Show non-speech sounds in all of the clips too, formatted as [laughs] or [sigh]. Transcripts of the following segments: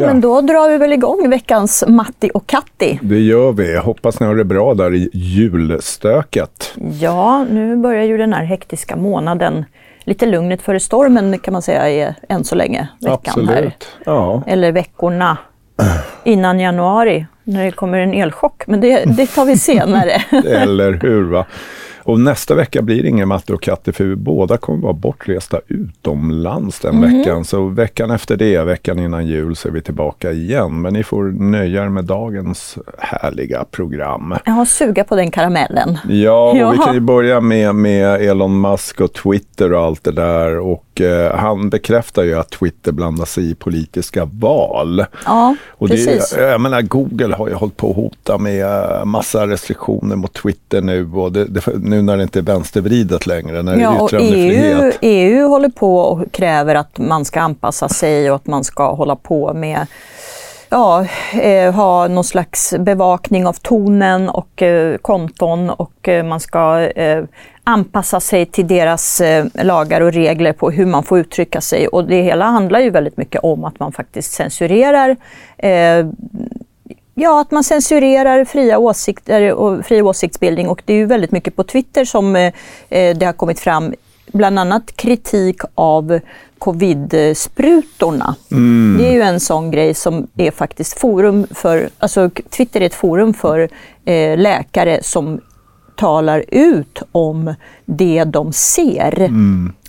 Ja, men då drar vi väl igång veckans Matti och Katti. Det gör vi. Hoppas ni har det bra där i julstöket. Ja, nu börjar ju den här hektiska månaden. Lite lugnet före stormen kan man säga är än så länge veckan Absolut. här. Ja. Eller veckorna [clears throat] innan januari när det kommer en elchock. Men det, det tar vi senare. [laughs] Eller hur? va? Och nästa vecka blir det ingen matte och katter för vi båda kommer vara bortresta utomlands den Mhm. veckan. Så veckan efter det, veckan innan jul, så är vi tillbaka igen. Men ni får nöja er med dagens härliga program. Har suga på den karamellen. Ja, och vi Ja. kan ju börja med, med Elon Musk och Twitter och allt det där. Och eh, han bekräftar ju att Twitter blandar sig i politiska val. Ja, Och precis. det, jag menar, Google har ju hållit på att hota med eh, massa restriktioner mot Twitter nu. Och det, det, nu när det inte är vänstervridet längre, när det Ja, är och EU. EU håller på och kräver att man ska anpassa sig och att man ska hålla på med ja, eh, ha någon slags bevakning av tonen och eh, konton och eh, man ska eh, anpassa sig till deras eh, lagar och regler på hur man får uttrycka sig. Och det hela handlar ju väldigt mycket om att man faktiskt censurerar eh, Ja, att man censurerar fria åsikter och fri åsiktsbildning. Och det är ju väldigt mycket på Twitter som eh, eh, det har kommit fram. Bland annat kritik av covid-sprutorna. Det är ju en sån grej som är faktiskt forum för, alltså Twitter är ett forum för eh, läkare som talar ut om det de ser.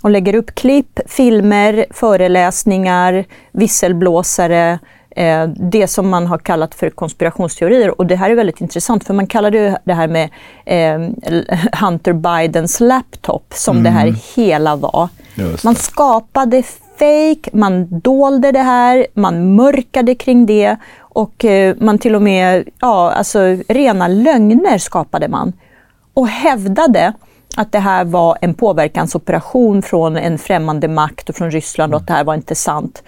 Och lägger upp klipp, filmer, föreläsningar, visselblåsare, eh, det som man har kallat för konspirationsteorier. Och det här är väldigt intressant för man kallade det här med eh, [laughs] Hunter Bidens laptop som det här hela var. Man skapade fake, man dolde det här, man mörkade kring det och eh, man till och med, ja alltså rena lögner skapade man. Och hävdade att det här var en påverkansoperation från en främmande makt och från Ryssland och att det här var inte sant.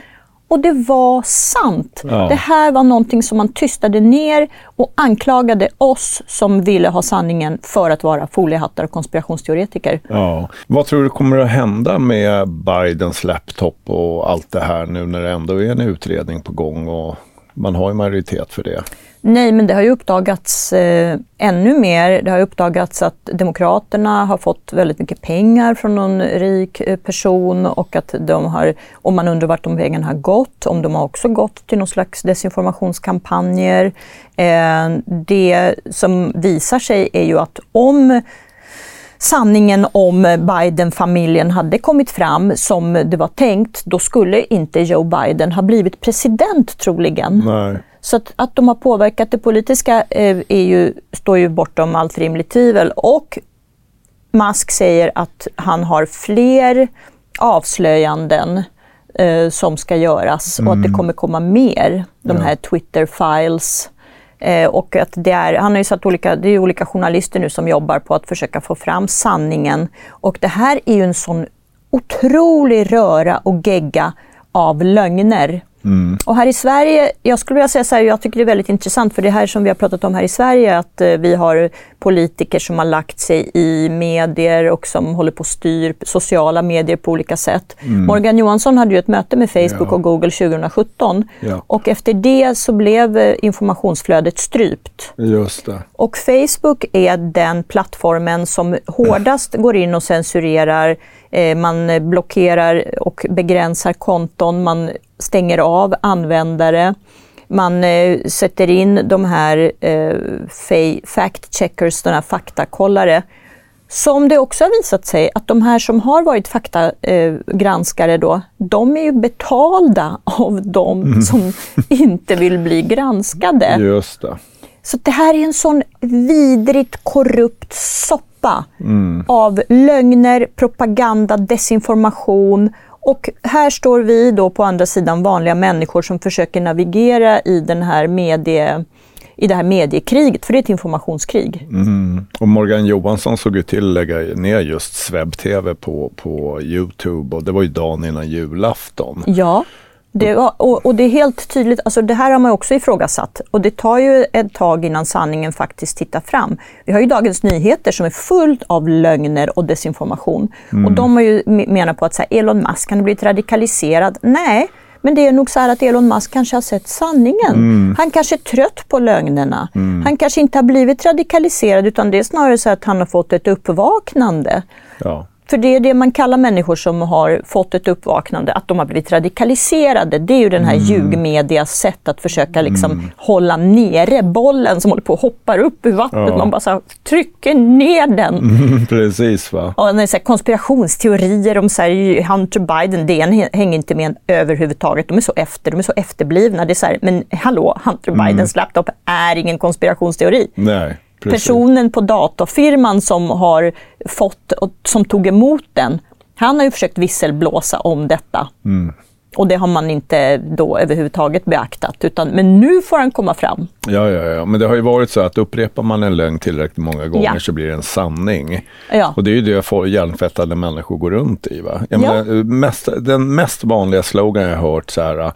Och det var sant. Ja. Det här var någonting som man tystade ner och anklagade oss som ville ha sanningen för att vara foliehattar och konspirationsteoretiker. Ja. Vad tror du kommer att hända med Bidens laptop och allt det här nu när det ändå är en utredning på gång och man har ju majoritet för det? Nej, men det har ju uppdagats eh, ännu mer. Det har uppdagats att Demokraterna har fått väldigt mycket pengar från någon rik eh, person och att de har, om man undrar vart de pengarna har gått, om de har också gått till någon slags desinformationskampanjer. Eh, det som visar sig är ju att om sanningen om Biden-familjen hade kommit fram som det var tänkt, då skulle inte Joe Biden ha blivit president troligen. Nej. Så att, att de har påverkat det politiska eh, är ju, står ju bortom allt rimligt tvivel. Och Musk säger att han har fler avslöjanden eh, som ska göras och att det kommer komma mer, de här Twitter-files. Eh, och att det är, han har ju satt olika, det är olika journalister nu som jobbar på att försöka få fram sanningen. Och det här är ju en sån otrolig röra och gegga av lögner. Och här i Sverige, jag skulle vilja säga så här, jag tycker det är väldigt intressant för det här som vi har pratat om här i Sverige, att eh, vi har politiker som har lagt sig i medier och som håller på och styr sociala medier på olika sätt. Morgan Johansson hade ju ett möte med Facebook Ja. och Google 2017 Ja. och efter det så blev eh, informationsflödet strypt. Just det. Och Facebook är den plattformen som hårdast går in och censurerar. Eh, man blockerar och begränsar konton, man stänger av användare. Man eh, sätter in de här eh, fa- fact-checkers, de här faktakollare. Som det också har visat sig att de här som har varit faktagranskare då, de är ju betalda av de som [laughs] inte vill bli granskade. Just det. Så det här är en sån vidrigt korrupt soppa av lögner, propaganda, desinformation. Och här står vi då på andra sidan vanliga människor som försöker navigera i, den här medie, i det här mediekriget, för det är ett informationskrig. Mm. Och Morgan Johansson såg ju till att lägga ner just Sveb-TV på, på Youtube och det var ju dagen innan julafton. Ja, det, och, och det är helt tydligt, alltså det här har man också ifrågasatt och det tar ju ett tag innan sanningen faktiskt tittar fram. Vi har ju Dagens Nyheter som är fullt av lögner och desinformation och de har ju me- menar på att så här, Elon Musk han har blivit radikaliserad. Nej, men det är nog så här att Elon Musk kanske har sett sanningen. Han kanske är trött på lögnerna. Han kanske inte har blivit radikaliserad utan det är snarare så att han har fått ett uppvaknande. Ja. För det är det man kallar människor som har fått ett uppvaknande, att de har blivit radikaliserade. Det är ju den här ljugmedias sätt att försöka liksom hålla nere bollen som håller på att hoppa upp ur vattnet. Ja. Man bara här, trycker ner den. [laughs] Precis va. Och när så konspirationsteorier om så här, Hunter Biden, det hänger inte med överhuvudtaget. De är så efter, de är så efterblivna. Det är så här, men hallå, Hunter Bidens laptop är ingen konspirationsteori. Nej. Precis. Personen på datorfirman som har fått, och som tog emot den, han har ju försökt visselblåsa om detta. Mm. Och det har man inte då överhuvudtaget beaktat. Utan, men nu får han komma fram. Ja, ja, ja, men det har ju varit så att upprepar man en lögn tillräckligt många gånger Ja. så blir det en sanning. Ja. Och det är ju det hjärntvättade människor går runt i. Va? Ja. menar, mest, den mest vanliga slogan jag har hört så här,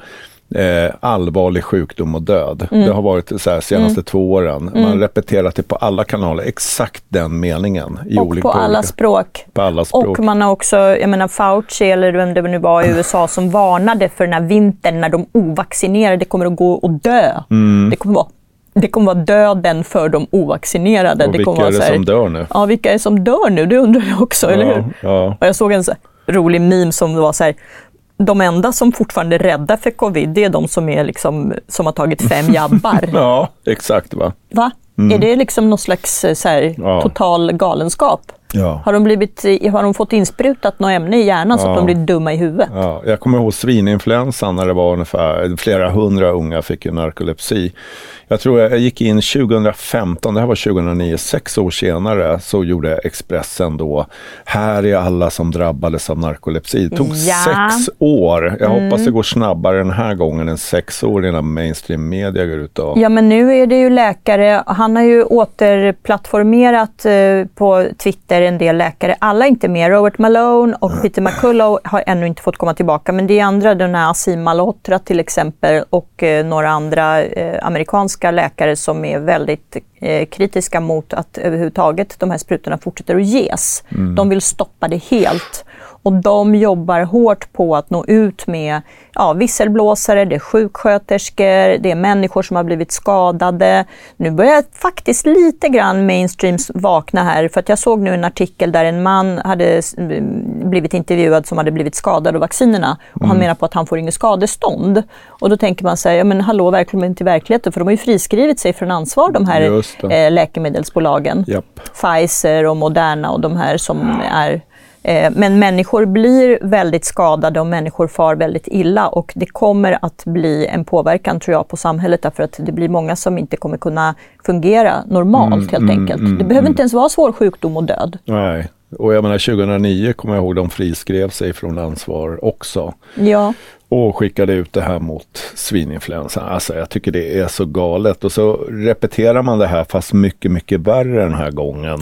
eh, allvarlig sjukdom och död. Mm. Det har varit så här senaste två åren. Man har repeterat det på alla kanaler, exakt den meningen. I Och olika, på alla olika, språk. på alla språk. Och man har också, jag menar Fauci eller vem det nu var i [laughs] USA som varnade för den här vintern när de ovaccinerade kommer att gå och dö. Mm. Det, kommer vara, det kommer vara döden för de ovaccinerade. och det vilka kommer är vara det så här- som dör nu? Ja, vilka är det som dör nu? Det undrar jag också, eller hur? Ja, Och jag såg en rolig meme som var så här, de enda som fortfarande är rädda för covid, det är de som, är liksom, som har tagit fem [laughs] jabbar. ja, exakt va. Va? Är det liksom någon slags eh, här, Ja. total galenskap? Ja. Har de, blivit, har de fått insprutat något ämne i hjärnan så att Ja. de blir dumma i huvudet? Ja, jag kommer ihåg svininfluensan när det var ungefär flera hundra unga fick ju narkolepsi. Jag tror jag gick in 2015, det här var 2009, sex år senare så gjorde Expressen då, här är alla som drabbades av narkolepsi. Det tog Ja. sex år. Jag hoppas det går snabbare den här gången än sex år innan mainstream media går ut och... Ja, men nu är det ju läkare. Han har ju återplattformerat eh, på Twitter en del läkare. Alla är inte med. Robert Malone och Peter McCullough har ännu inte fått komma tillbaka. Men det är andra, den här Asim Malhotra till exempel och eh, några andra eh, amerikanska läkare som är väldigt eh, kritiska mot att överhuvudtaget de här sprutorna fortsätter att ges. De vill stoppa det helt. Och de jobbar hårt på att nå ut med ja, visselblåsare, det är sjuksköterskor, det är människor som har blivit skadade. Nu börjar faktiskt lite grann mainstreams vakna här, för att jag såg nu en artikel där en man hade blivit intervjuad som hade blivit skadad av vaccinerna och han menar på att han får inget skadestånd. Och då tänker man sig, ja men hallå, verkligen inte verkligheten, för de har ju friskrivit sig från ansvar de här eh, läkemedelsbolagen. Japp. Pfizer och Moderna och de här som är men människor blir väldigt skadade och människor far väldigt illa och det kommer att bli en påverkan tror jag på samhället därför att det blir många som inte kommer kunna fungera normalt helt enkelt. det behöver inte ens vara svår sjukdom och död. Nej, och jag menar 2009 kommer jag ihåg de friskrev sig från ansvar också. Ja, och skickade ut det här mot svininfluensan. Alltså jag tycker det är så galet. Och så repeterar man det här fast mycket, mycket värre den här gången.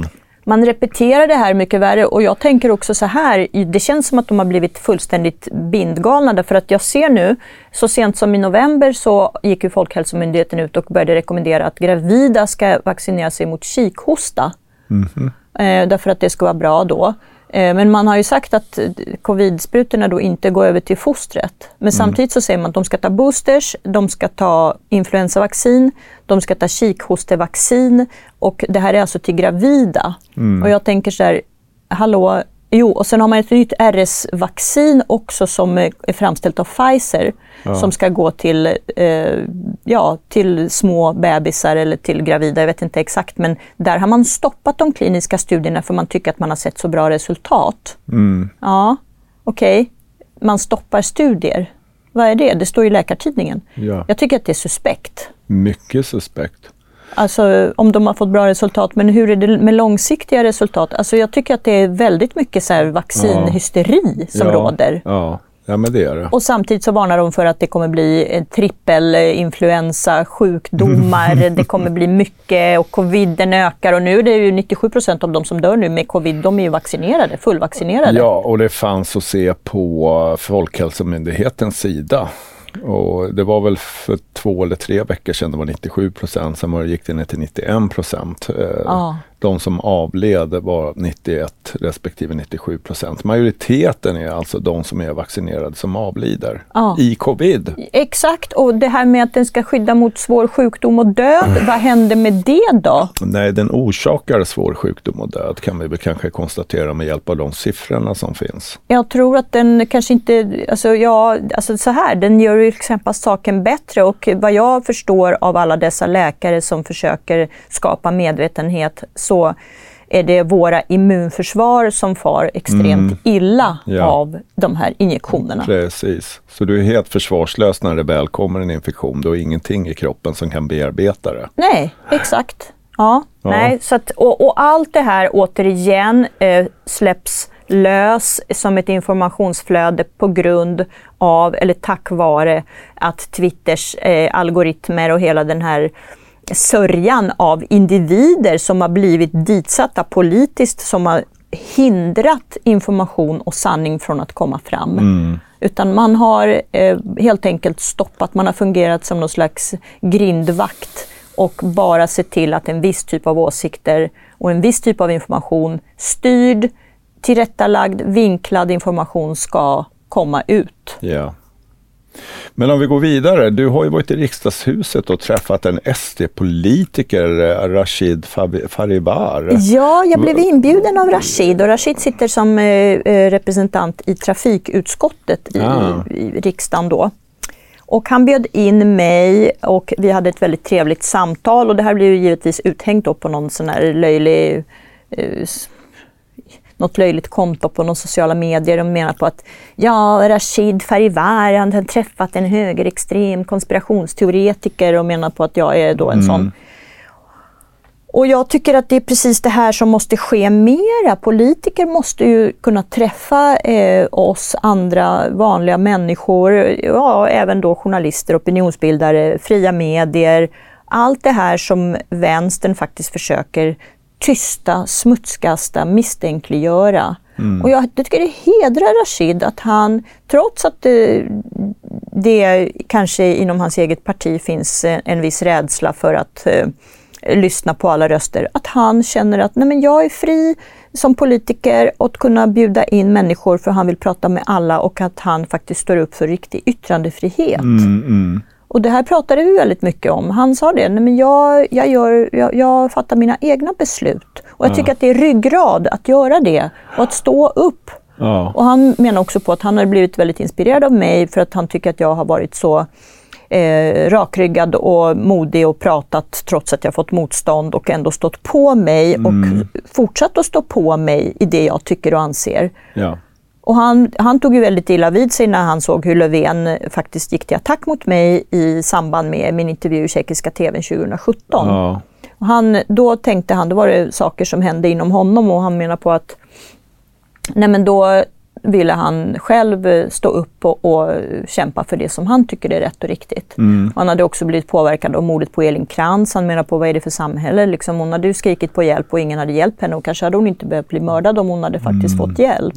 Man repeterar det här mycket värre och jag tänker också så här, det känns som att de har blivit fullständigt bindgalna därför att jag ser nu, så sent som i november så gick ju Folkhälsomyndigheten ut och började rekommendera att gravida ska vaccinera sig mot kikhosta. Eh, därför att det ska vara bra då. Eh, Men man har ju sagt att covid-sprutorna då inte går över till fostret. Men samtidigt så säger man att de ska ta boosters, de ska ta influensavaccin, de ska ta kikhostevaccin och det här är alltså till gravida. Och jag tänker så här, hallå, jo, och sen har man ett nytt RS-vaccin också som eh, är framställt av Pfizer som ska gå till, eh, ja, till små bebisar eller till gravida, jag vet inte exakt, men där har man stoppat de kliniska studierna för man tycker att man har sett så bra resultat. Ja, okej. Man stoppar studier. Vad är det? Det står i Läkartidningen. Ja. Jag tycker att det är suspekt. Mycket suspekt. Alltså om de har fått bra resultat, men hur är det med långsiktiga resultat? Alltså jag tycker att det är väldigt mycket så här vaccinhysteri som ja, råder. Ja. ja, men det är det. Och samtidigt så varnar de för att det kommer bli en trippelinfluensa, sjukdomar, [laughs] det kommer bli mycket och coviden ökar och nu är det ju 97 procent av de som dör nu med covid, de är ju vaccinerade, fullvaccinerade. Ja, och det fanns att se på Folkhälsomyndighetens sida. Och det var väl för två eller tre veckor sedan det var 97 procent, sen var det, gick det ner till 91 procent. Eh, Ja. De som avled var 91 respektive 97 procent. Majoriteten är alltså de som är vaccinerade som avlider Ja. i covid. Exakt, och det här med att den ska skydda mot svår sjukdom och död, vad hände med det då? Nej, den orsakar svår sjukdom och död kan vi väl kanske konstatera med hjälp av de siffrorna som finns. Jag tror att den kanske inte, alltså ja, alltså så här, den gör ju knappast saken bättre och vad jag förstår av alla dessa läkare som försöker skapa medvetenhet så är det våra immunförsvar som far extremt illa Mm. Ja. av de här injektionerna. Precis. Så du är helt försvarslös när det väl kommer en infektion. Du har ingenting i kroppen som kan bearbeta det. Nej, exakt. Ja, Ja. Nej, så att, och, och allt det här återigen eh, släpps lös som ett informationsflöde på grund av, eller tack vare, att Twitters eh, algoritmer och hela den här sörjan av individer som har blivit ditsatta politiskt, som har hindrat information och sanning från att komma fram. Utan man har eh, helt enkelt stoppat, man har fungerat som någon slags grindvakt och bara sett till att en viss typ av åsikter och en viss typ av information, styrd, tillrättalagd, vinklad information ska komma ut. Ja. Men om vi går vidare. Du har ju varit i riksdagshuset och träffat en SD-politiker, eh, Rashid Farivar. Ja, jag blev inbjuden av Rashid och Rashid sitter som eh, eh, representant i trafikutskottet i, Ah. i riksdagen då. Och han bjöd in mig och vi hade ett väldigt trevligt samtal och det här blev ju givetvis uthängt på någon sån här löjlig något löjligt konto på någon sociala medier och menar på att ja, Rashid Farivar, han har träffat en högerextrem konspirationsteoretiker och menar på att jag är då en sån. Och jag tycker att det är precis det här som måste ske mera. Politiker måste ju kunna träffa eh, oss andra vanliga människor, ja, även då journalister, opinionsbildare, fria medier. Allt det här som vänstern faktiskt försöker tysta, smutskasta, misstänkliggöra. Och jag tycker det hedrar Rashid att han, trots att det, det kanske inom hans eget parti finns en, en viss rädsla för att eh, lyssna på alla röster, att han känner att Nej, men jag är fri som politiker att kunna bjuda in människor för han vill prata med alla och att han faktiskt står upp för riktig yttrandefrihet. Och det här pratade vi väldigt mycket om. Han sa det, Nej, men jag, jag, gör, jag, jag fattar mina egna beslut. Och jag tycker att det är ryggrad att göra det och att stå upp. Ja. Och han menar också på att han har blivit väldigt inspirerad av mig för att han tycker att jag har varit så eh, rakryggad och modig och pratat trots att jag fått motstånd och ändå stått på mig och fortsatt att stå på mig i det jag tycker och anser. Ja. Och han, han tog ju väldigt illa vid sig när han såg hur Löfven faktiskt gick till attack mot mig i samband med min intervju i tjeckiska TVn 2017. Ja. Och han, då tänkte han, då var det saker som hände inom honom och han menar på att nej men då ville han själv stå upp och, och kämpa för det som han tycker är rätt och riktigt. Och han hade också blivit påverkad av mordet på Elin Krantz. Han menar på vad är det för samhälle? Liksom, hon hade ju skrikit på hjälp och ingen hade hjälpt henne och kanske hade hon inte behövt bli mördad om hon hade faktiskt fått hjälp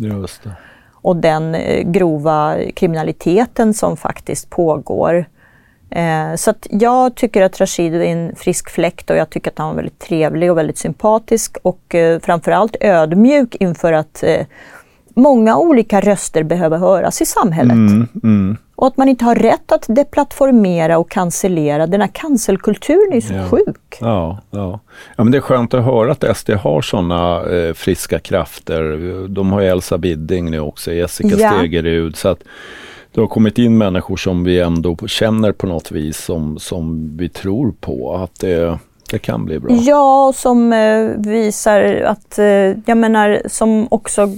och den eh, grova kriminaliteten som faktiskt pågår. Eh, så att jag tycker att Rashid är en frisk fläkt och jag tycker att han var väldigt trevlig och väldigt sympatisk och eh, framförallt ödmjuk inför att många olika röster behöver höras i samhället. Mm, mm. Och att man inte har rätt att deplattformera och cancellera. Den här cancelkulturen är ju så Ja. sjuk. Ja, ja. ja, men det är skönt att höra att SD har sådana eh, friska krafter. De har ju Elsa Bidding nu också, Jessica Ja. Stegerud. Så att det har kommit in människor som vi ändå känner på något vis, som, som vi tror på att det, det kan bli bra. Ja, som eh, visar att, eh, jag menar, som också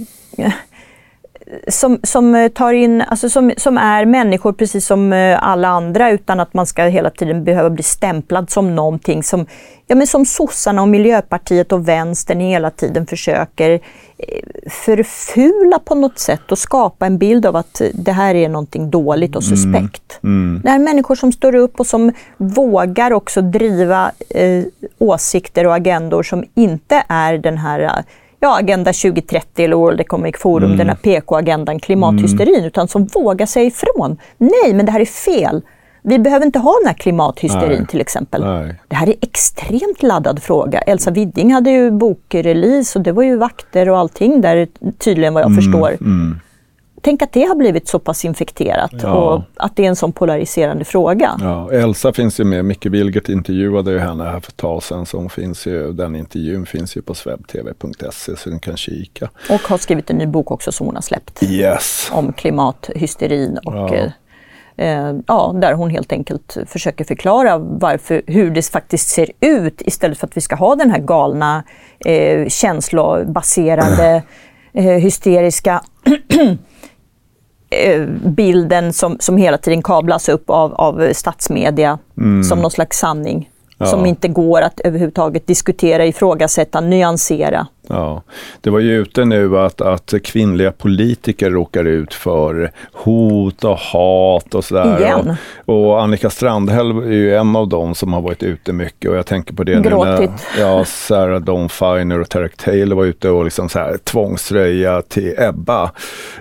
som, som eh, tar in, alltså som, som är människor precis som eh, alla andra utan att man ska hela tiden behöva bli stämplad som någonting som, ja men som sossarna och Miljöpartiet och vänstern hela tiden försöker eh, förfula på något sätt och skapa en bild av att det här är någonting dåligt och suspekt. Det är människor som står upp och som vågar också driva eh, åsikter och agendor som inte är den här ja, Agenda 2030 eller World Economic Forum, den här PK-agendan, klimathysterin, utan som vågar säga ifrån. Nej, men det här är fel. Vi behöver inte ha den här klimathysterin Nej. till exempel. Nej. Det här är extremt laddad fråga. Elsa Widding hade ju bokrelease och det var ju vakter och allting där tydligen vad jag förstår. Mm. Tänk att det har blivit så pass infekterat Ja. och att det är en sån polariserande fråga. Ja, Elsa finns ju med. Micke Wilgert intervjuade ju henne här för ett tag sedan. Så hon finns ju, den intervjun finns ju på swebtv.se så ni kan kika. Och har skrivit en ny bok också som hon har släppt Yes! om klimathysterin och Ja. eh, eh, ja, där hon helt enkelt försöker förklara varför, hur det faktiskt ser ut istället för att vi ska ha den här galna eh, känslobaserade [clears throat] eh, hysteriska bilden som, som hela tiden kablas upp av, av statsmedia som någon slags sanning. Ja. Som inte går att överhuvudtaget diskutera, ifrågasätta, nyansera. Ja, det var ju ute nu att, att kvinnliga politiker råkar ut för hot och hat och sådär. Igen. Och, och Annika Strandhäll är ju en av dem som har varit ute mycket och jag tänker på det nu Gråtit. när ja, Sarah Dawn Finer och Tarek Taylor var ute och liksom så här tvångsröja till Ebba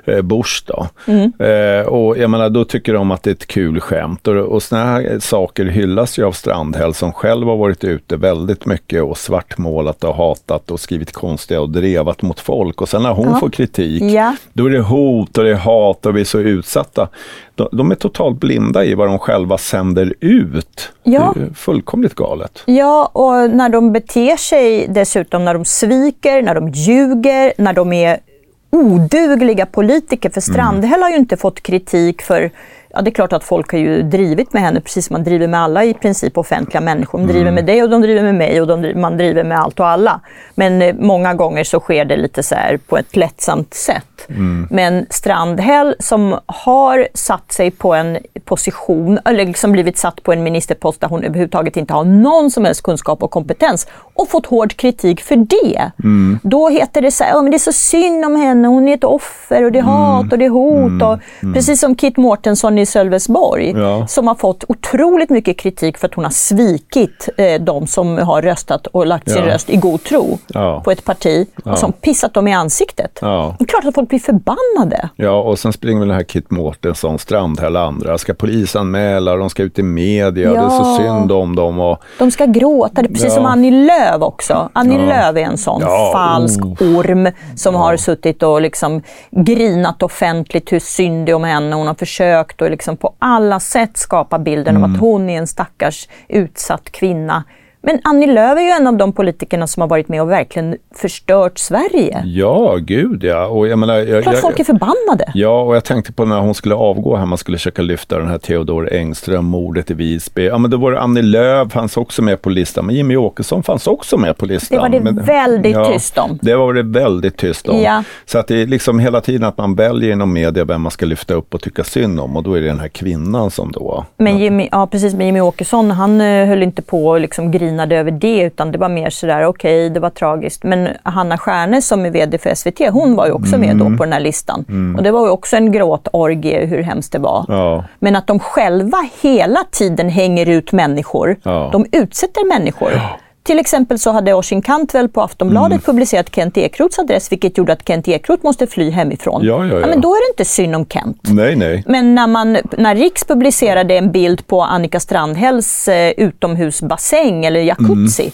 eh, Busch då. Mm. Eh, och jag menar, då tycker de att det är ett kul skämt och, och sådana här saker hyllas ju av Strandhäll som själv har varit ute väldigt mycket och svartmålat och hatat och skrivit konstiga och drevat mot folk och sen när hon Ja. får kritik Ja. då är det hot och det är hat och vi är så utsatta. De, de är totalt blinda i vad de själva sänder ut. Ja. Det är fullkomligt galet. Ja, och när de beter sig dessutom, när de sviker, när de ljuger, när de är odugliga politiker. För Strandhäll har ju inte fått kritik för Ja, det är klart att folk har ju drivit med henne, precis som man driver med alla i princip offentliga människor. De driver med dig och de driver med mig och de, man driver med allt och alla. Men eh, många gånger så sker det lite så här på ett lättsamt sätt. Men Strandhäll som har satt sig på en position, eller liksom blivit satt på en ministerpost där hon överhuvudtaget inte har någon som helst kunskap och kompetens och fått hård kritik för det. Då heter det så här, "Ja, men det är så synd om henne, hon är ett offer och det är hat och det är hot. Och, Precis som Kit Mårtensson i Sölvesborg Ja. som har fått otroligt mycket kritik för att hon har svikit eh, de som har röstat och lagt sin Ja. röst i god tro Ja. på ett parti och som pissat dem i ansiktet. Ja. Det är klart att folk blir förbannade. Ja, och sen springer väl den här Kit Mårtensson, Strandhäll och andra, ska polisanmäla, de ska ut i media, det är så Ja. synd om dem. Och, De ska gråta, det är precis Ja. som Annie Lööf också. Annie Ja. Lööf är en sån Ja, falsk oh. orm som har suttit och liksom grinat offentligt hur synd det är om henne. Hon har försökt att liksom på alla sätt skapa bilden Mm. om att hon är en stackars utsatt kvinna. Men Annie Lööf är ju en av de politikerna som har varit med och verkligen förstört Sverige. ja, gud ja. Och jag menar, jag, Klart jag, folk är förbannade. Ja, och jag tänkte på när hon skulle avgå här, man skulle försöka lyfta den här Theodor Engström, mordet i Visby. Ja, men då var det Annie Lööf, fanns också med på listan, men Jimmy Åkesson fanns också med på listan. Det var det men, väldigt tyst om. Det var det väldigt tyst om. Ja. Så att det är liksom hela tiden att man väljer inom media vem man ska lyfta upp och tycka synd om och då är det den här kvinnan som då... Men Jimmy, ja, precis, men Jimmy Åkesson han eh, höll inte på och liksom grinade över det utan det var mer sådär, okej, det var tragiskt. Men Hanna Stjärne som är VD för SVT, hon var ju också med Mm. då på den här listan. Och det var ju också en gråtorgie hur hemskt det var. Ja. Men att de själva hela tiden hänger ut människor. Ja. De utsätter människor. Till exempel så hade Oisin Cantwell på Aftonbladet Mm. publicerat Kent Ekeroths adress vilket gjorde att Kent Ekeroth måste fly hemifrån. Ja, ja, ja. men då är det inte synd om Kent. Nej, nej. Men när, man, när Riks publicerade en bild på Annika Strandhälls eh, utomhusbassäng eller jacuzzi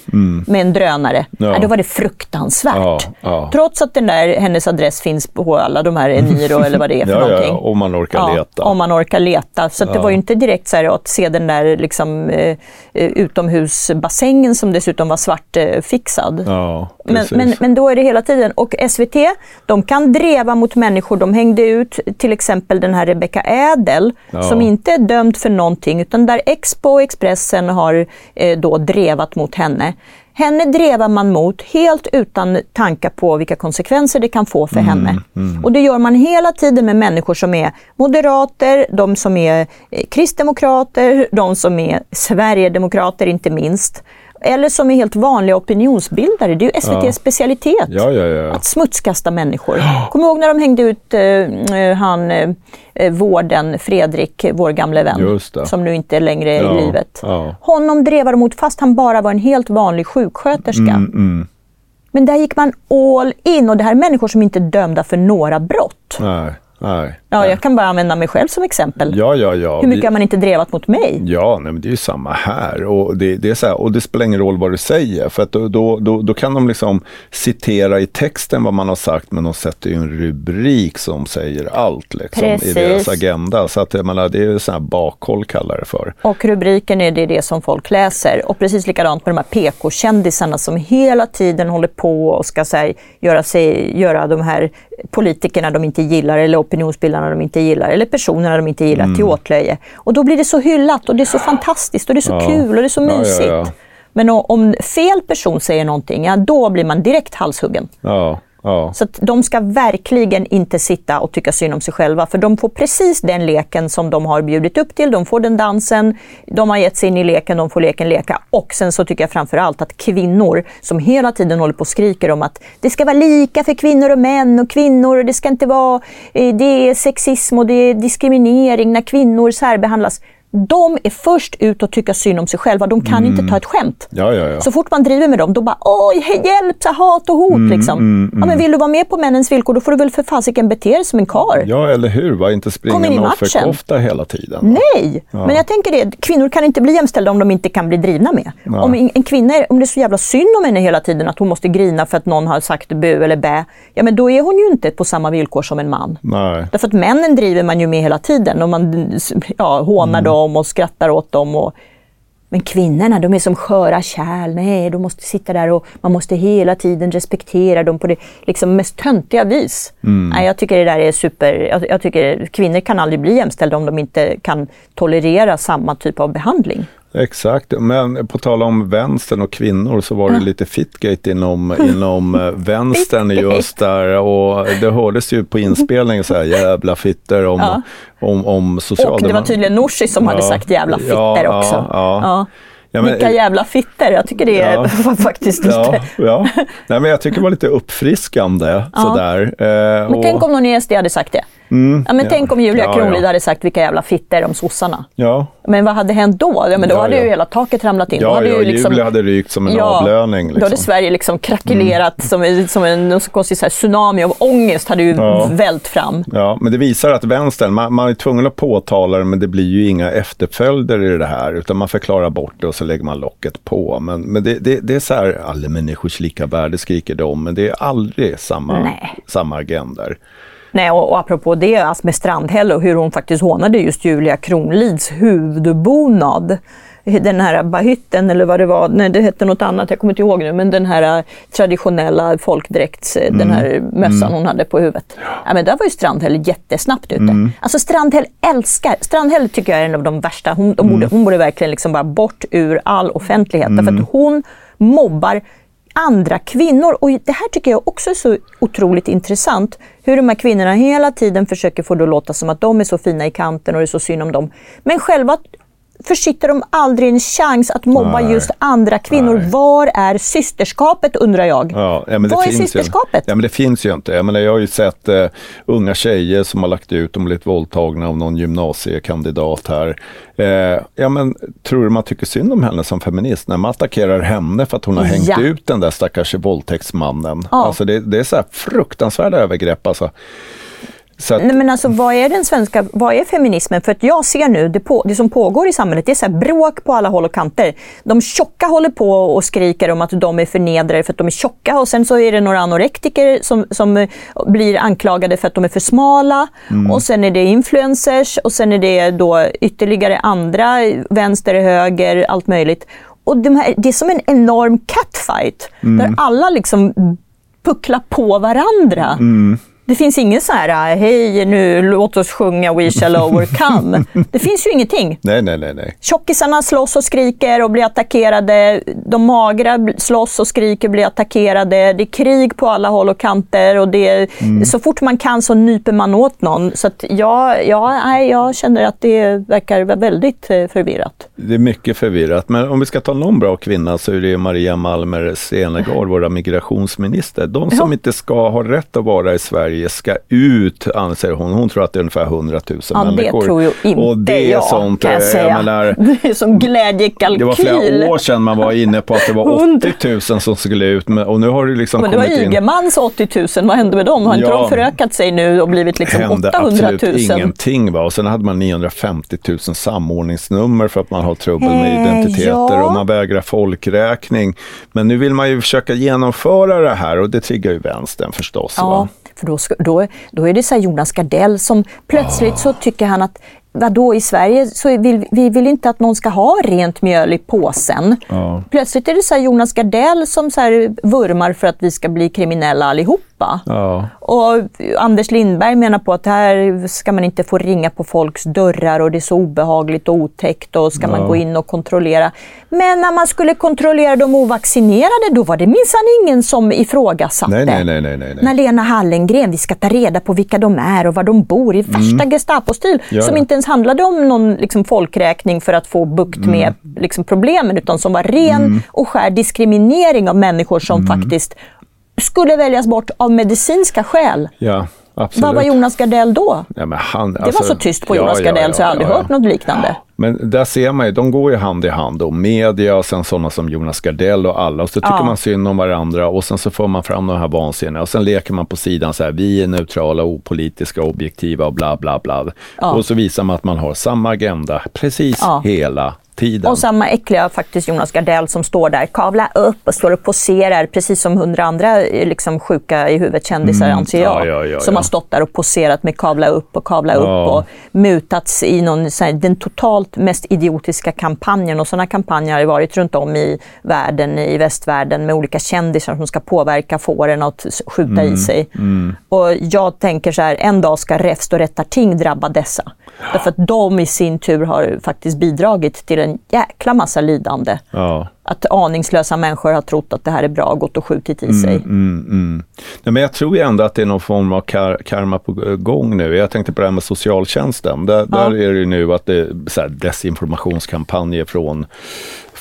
med en drönare, Mm, Ja. ja. då var det fruktansvärt. Ja, ja. Trots att den där, hennes adress finns på alla de här Eniro [laughs] eller vad det är för Ja, ja, någonting. ja, om man orkar leta. Om man orkar leta. Så det var ju inte direkt så här att se den där liksom, eh, eh, utomhusbassängen som dessutom var svartfixad. Ja, Men, men, men då är det hela tiden. Och SVT, de kan dreva mot människor. De hängde ut till exempel den här Rebecca Ädel Ja. som inte är dömd för någonting utan där Expo och Expressen har eh, då drevat mot henne. Henne drevar man mot helt utan tankar på vilka konsekvenser det kan få för Mm, henne. Och det gör man hela tiden med människor som är moderater, de som är eh, kristdemokrater, de som är sverigedemokrater inte minst. Eller som är helt vanliga opinionsbildare. Det är ju SVTs Ja. specialitet. Ja, ja. Att smutskasta människor. Kommer du ihåg när de hängde ut eh, eh, han, eh, eh, vården, Fredrik, vår gamle vän, som nu inte längre är i livet. Honom drev de mot fast han bara var en helt vanlig sjuksköterska. Mm, Men där gick man all in och det här är människor som inte är dömda för några brott. nej, Nej. Ja, nej. jag kan bara använda mig själv som exempel. Ja, ja, ja. Hur mycket Vi- har man inte drevat mot mig? Ja, nej, men det är ju samma här. Och det, det är så här, och det spelar ingen roll vad du säger, för att då, då, då, då kan de liksom citera i texten vad man har sagt, men de sätter ju en rubrik som säger allt liksom, i deras agenda. Så att jag menar, det är sån här bakhåll kallar det för. Och rubriken är det, det som folk läser. Och precis likadant med de här PK-kändisarna som hela tiden håller på och ska här, göra, sig, göra de här politikerna de inte gillar eller opinionsbildarna de inte gillar eller personerna de inte gillar till åtlöje. Och då blir det så hyllat och det är så fantastiskt och det är så Ja. kul och det är så Ja, ja, mysigt. ja. Men om fel person säger någonting, ja, då blir man direkt halshuggen. Ja, ja. Så att de ska verkligen inte sitta och tycka synd om sig själva, för de får precis den leken som de har bjudit upp till. De får den dansen, de har gett sig in i leken, de får leken leka. Och sen så tycker jag framförallt att kvinnor som hela tiden håller på och skriker om att det ska vara lika för kvinnor och män och kvinnor och det ska inte vara, eh, det är sexism och det är diskriminering när kvinnor särbehandlas. De är först ut och tycka synd om sig själva, de kan inte ta ett skämt. Ja, ja, ja. Så fort man driver med dem, då bara oj, hjälp, så hat och hot. liksom. Ja, men vill du vara med på männens villkor, då får du väl för fasiken bete dig som en karl. Ja, eller hur? Va? Inte springa Kom in i matchen. hela tiden. Nej, men jag tänker det. Kvinnor kan inte bli jämställda om de inte kan bli drivna med. Om en, kvinna, om det är så jävla synd om henne hela tiden att hon måste grina för att någon har sagt bu eller bä, ja men då är hon ju inte på samma villkor som en man. Nej. Därför att männen driver man ju med hela tiden och man ja, hånar Mm. Dem och skrattar åt dem. Och... Men kvinnorna, de är som sköra kärl. Nej, de måste sitta där och man måste hela tiden respektera dem på det liksom mest töntiga vis. Mm. Nej, jag tycker det där är super... Jag, jag tycker kvinnor kan aldrig bli jämställda om de inte kan tolerera samma typ av behandling. Exakt, men på tal om vänstern och kvinnor så var det lite fitgate inom, inom eh, [laughs] vänstern just där och det hördes ju på inspelningen så här jävla fitter om, Ja. om, om Och socialdemokrater. det var tydligen Nooshi som hade Ja. sagt jävla fitter Ja, också. ja, ja. Ja, men- Vilka jävla fitter. Jag tycker det är Ja. [laughs] faktiskt lite... Ja, ja. Nej, men jag tycker det var lite uppfriskande sådär. Eh, Men och- tänk om någon i SD hade sagt det. Ja, men ja. tänk om Julia Ja, Kronlid ja. hade sagt vilka jävla fitter om sossarna. Ja, Men vad hade hänt då? Ja, men då Ja, hade ja. ju hela taket ramlat in. då ja, hade ja ju liksom, Julia hade rykt som en avlöning. Då hade Liksom. Sverige liksom krackelerat som, en- som en någon konstig så här tsunami av ångest hade ju Ja. vält fram. Ja, men det visar att vänstern, man, man är tvungen att påtala det men det blir ju inga efterföljder i det här utan man förklarar bort det och så lägger man locket på. Men, men det, det, det är så här, alla människors lika värde skriker de, men det är aldrig samma, Nej. samma agendor. Nej, och, och apropå det med Strandhäll och hur hon faktiskt hånade just Julia Kronlids huvudbonad. Den här bahytten eller vad det var, nej det hette något annat, jag kommer inte ihåg nu, men den här eh, traditionella folkdräkts, eh, den här mössan hon hade på huvudet. Ja, men där var ju Strandhäll jättesnabbt ute. Alltså Strandhäll älskar, Strandhäll tycker jag är en av de värsta, hon, de borde, hon borde verkligen liksom bara bort ur all offentlighet, därför att hon mobbar andra kvinnor. Och det här tycker jag också är så otroligt intressant. Hur de här kvinnorna hela tiden försöker få det att låta som att de är så fina i kanten och det är så synd om dem. Men själva försitter de aldrig en chans att mobba Nej. just andra kvinnor. Nej. Var är systerskapet undrar jag? Ja, ja, men det Vad är systerskapet? Ju, ja, men det finns ju inte. Jag, menar, jag har ju sett eh, unga tjejer som har lagt ut, de blivit våldtagna av någon gymnasiekandidat här. Eh, ja, men, tror du man tycker synd om henne som feminist när man attackerar henne för att hon har hängt Ja. ut den där stackars våldtäktsmannen? Ja. Alltså, det, det är så här fruktansvärda övergrepp. Alltså. Att, Nej, men alltså, vad är den svenska, vad är feminismen? För att jag ser nu, det, på, det som pågår i samhället, det är så här bråk på alla håll och kanter. De tjocka håller på och skriker om att de är förnedrare för att de är tjocka och sen så är det några anorektiker som, som eh, blir anklagade för att de är för smala. Och sen är det influencers och sen är det då ytterligare andra, vänster, höger, allt möjligt. Och de här, det är som en enorm catfight, där alla liksom pucklar på varandra. Det finns ingen så här, hej nu låt oss sjunga We shall overcome. Det finns ju ingenting. nej, nej, nej, nej. Tjockisarna slåss och skriker och blir attackerade. De magra slåss och skriker och blir attackerade. Det är krig på alla håll och kanter. Och det är, Så fort man kan så nyper man åt någon. Så att jag, jag, nej, jag känner att det verkar vara väldigt eh, förvirrat. Det är mycket förvirrat. Men om vi ska ta någon bra kvinna så är det Maria Malmer Stenergard, våra migrationsminister. De som Ja. inte ska ha rätt att vara i Sverige Sverige ska ut, anser hon. Hon tror att det är ungefär 100 000 ja, människor. det tror ju inte och det är jag, sånt, kan jag eh, säga. menar, [laughs] det är som glädjekalkyl. det var flera år sedan man var inne på att det var [laughs] 80 000 som skulle ut och nu har det liksom Men det var Ygemans 80 000, vad hände med dem? Har inte Ja. de förökat sig nu och blivit liksom hände 800 000? absolut ingenting. Va? Och sen hade man 950 000 samordningsnummer för att man har trubbel med Eh, identiteter ja. och man vägrar folkräkning. Men nu vill man ju försöka genomföra det här och det triggar ju vänstern förstås. Ja, Va? För då, ska, då, då är det så Jonas Gardell som plötsligt så tycker han att Vadå, i Sverige så vill vi vill inte att någon ska ha rent mjöl i påsen. Ja. Plötsligt är det så Jonas Gardell som så vurmar för att vi ska bli kriminella allihopa. Ja. Och Anders Lindberg menar på att här ska man inte få ringa på folks dörrar och det är så obehagligt och otäckt och ska man Ja. gå in och kontrollera. Men när man skulle kontrollera de ovaccinerade då var det minsann ingen som ifrågasatte. Nej, nej, nej, nej, nej. När Lena Hallengren, vi ska ta reda på vilka de är och var de bor i värsta Gestapo-stil. Mm. Ja, som inte ens handlade om någon liksom, folkräkning för att få bukt med Mm. liksom, problemen utan som var ren och skär diskriminering av människor som Mm. faktiskt skulle väljas bort av medicinska skäl. Ja, absolut. Vad var Jonas Gardell då? Ja, han, Det var så tyst på Jonas Gardell så jag har aldrig hört något liknande. Men där ser man ju, de går ju hand i hand då, media och sen sådana som Jonas Gardell och alla. Och så tycker Ja. man synd om varandra och sen så får man fram de här vansinniga och sen leker man på sidan så här, vi är neutrala, opolitiska, objektiva och bla bla bla. Ja. Och så visar man att man har samma agenda precis Ja. hela tiden. Och samma äckliga faktiskt Jonas Gardell som står där, kavla upp och står och poserar, precis som hundra andra eh, liksom, sjuka i huvudet kändisar anser jag. Mm. Ja, ja, ja, som har stått där och poserat med kavla upp och kavla upp och mutats i någon, här, den totalt mest idiotiska kampanjen. Och sådana kampanjer har ju varit runt om i världen, i västvärlden med olika kändisar som ska påverka fåren att skjuta Mm. i sig. Och jag tänker så här, en dag ska räfst och rättarting drabba dessa. Därför att de i sin tur har faktiskt bidragit till en jäkla massa lidande. Ja. Att aningslösa människor har trott att det här är bra och gått och skjutit i sig. Mm, mm. Nej, men jag tror ju ändå att det är någon form av kar karma på gång nu. Jag tänkte på det här med socialtjänsten. Där, där är det ju nu att det är så desinformationskampanjer från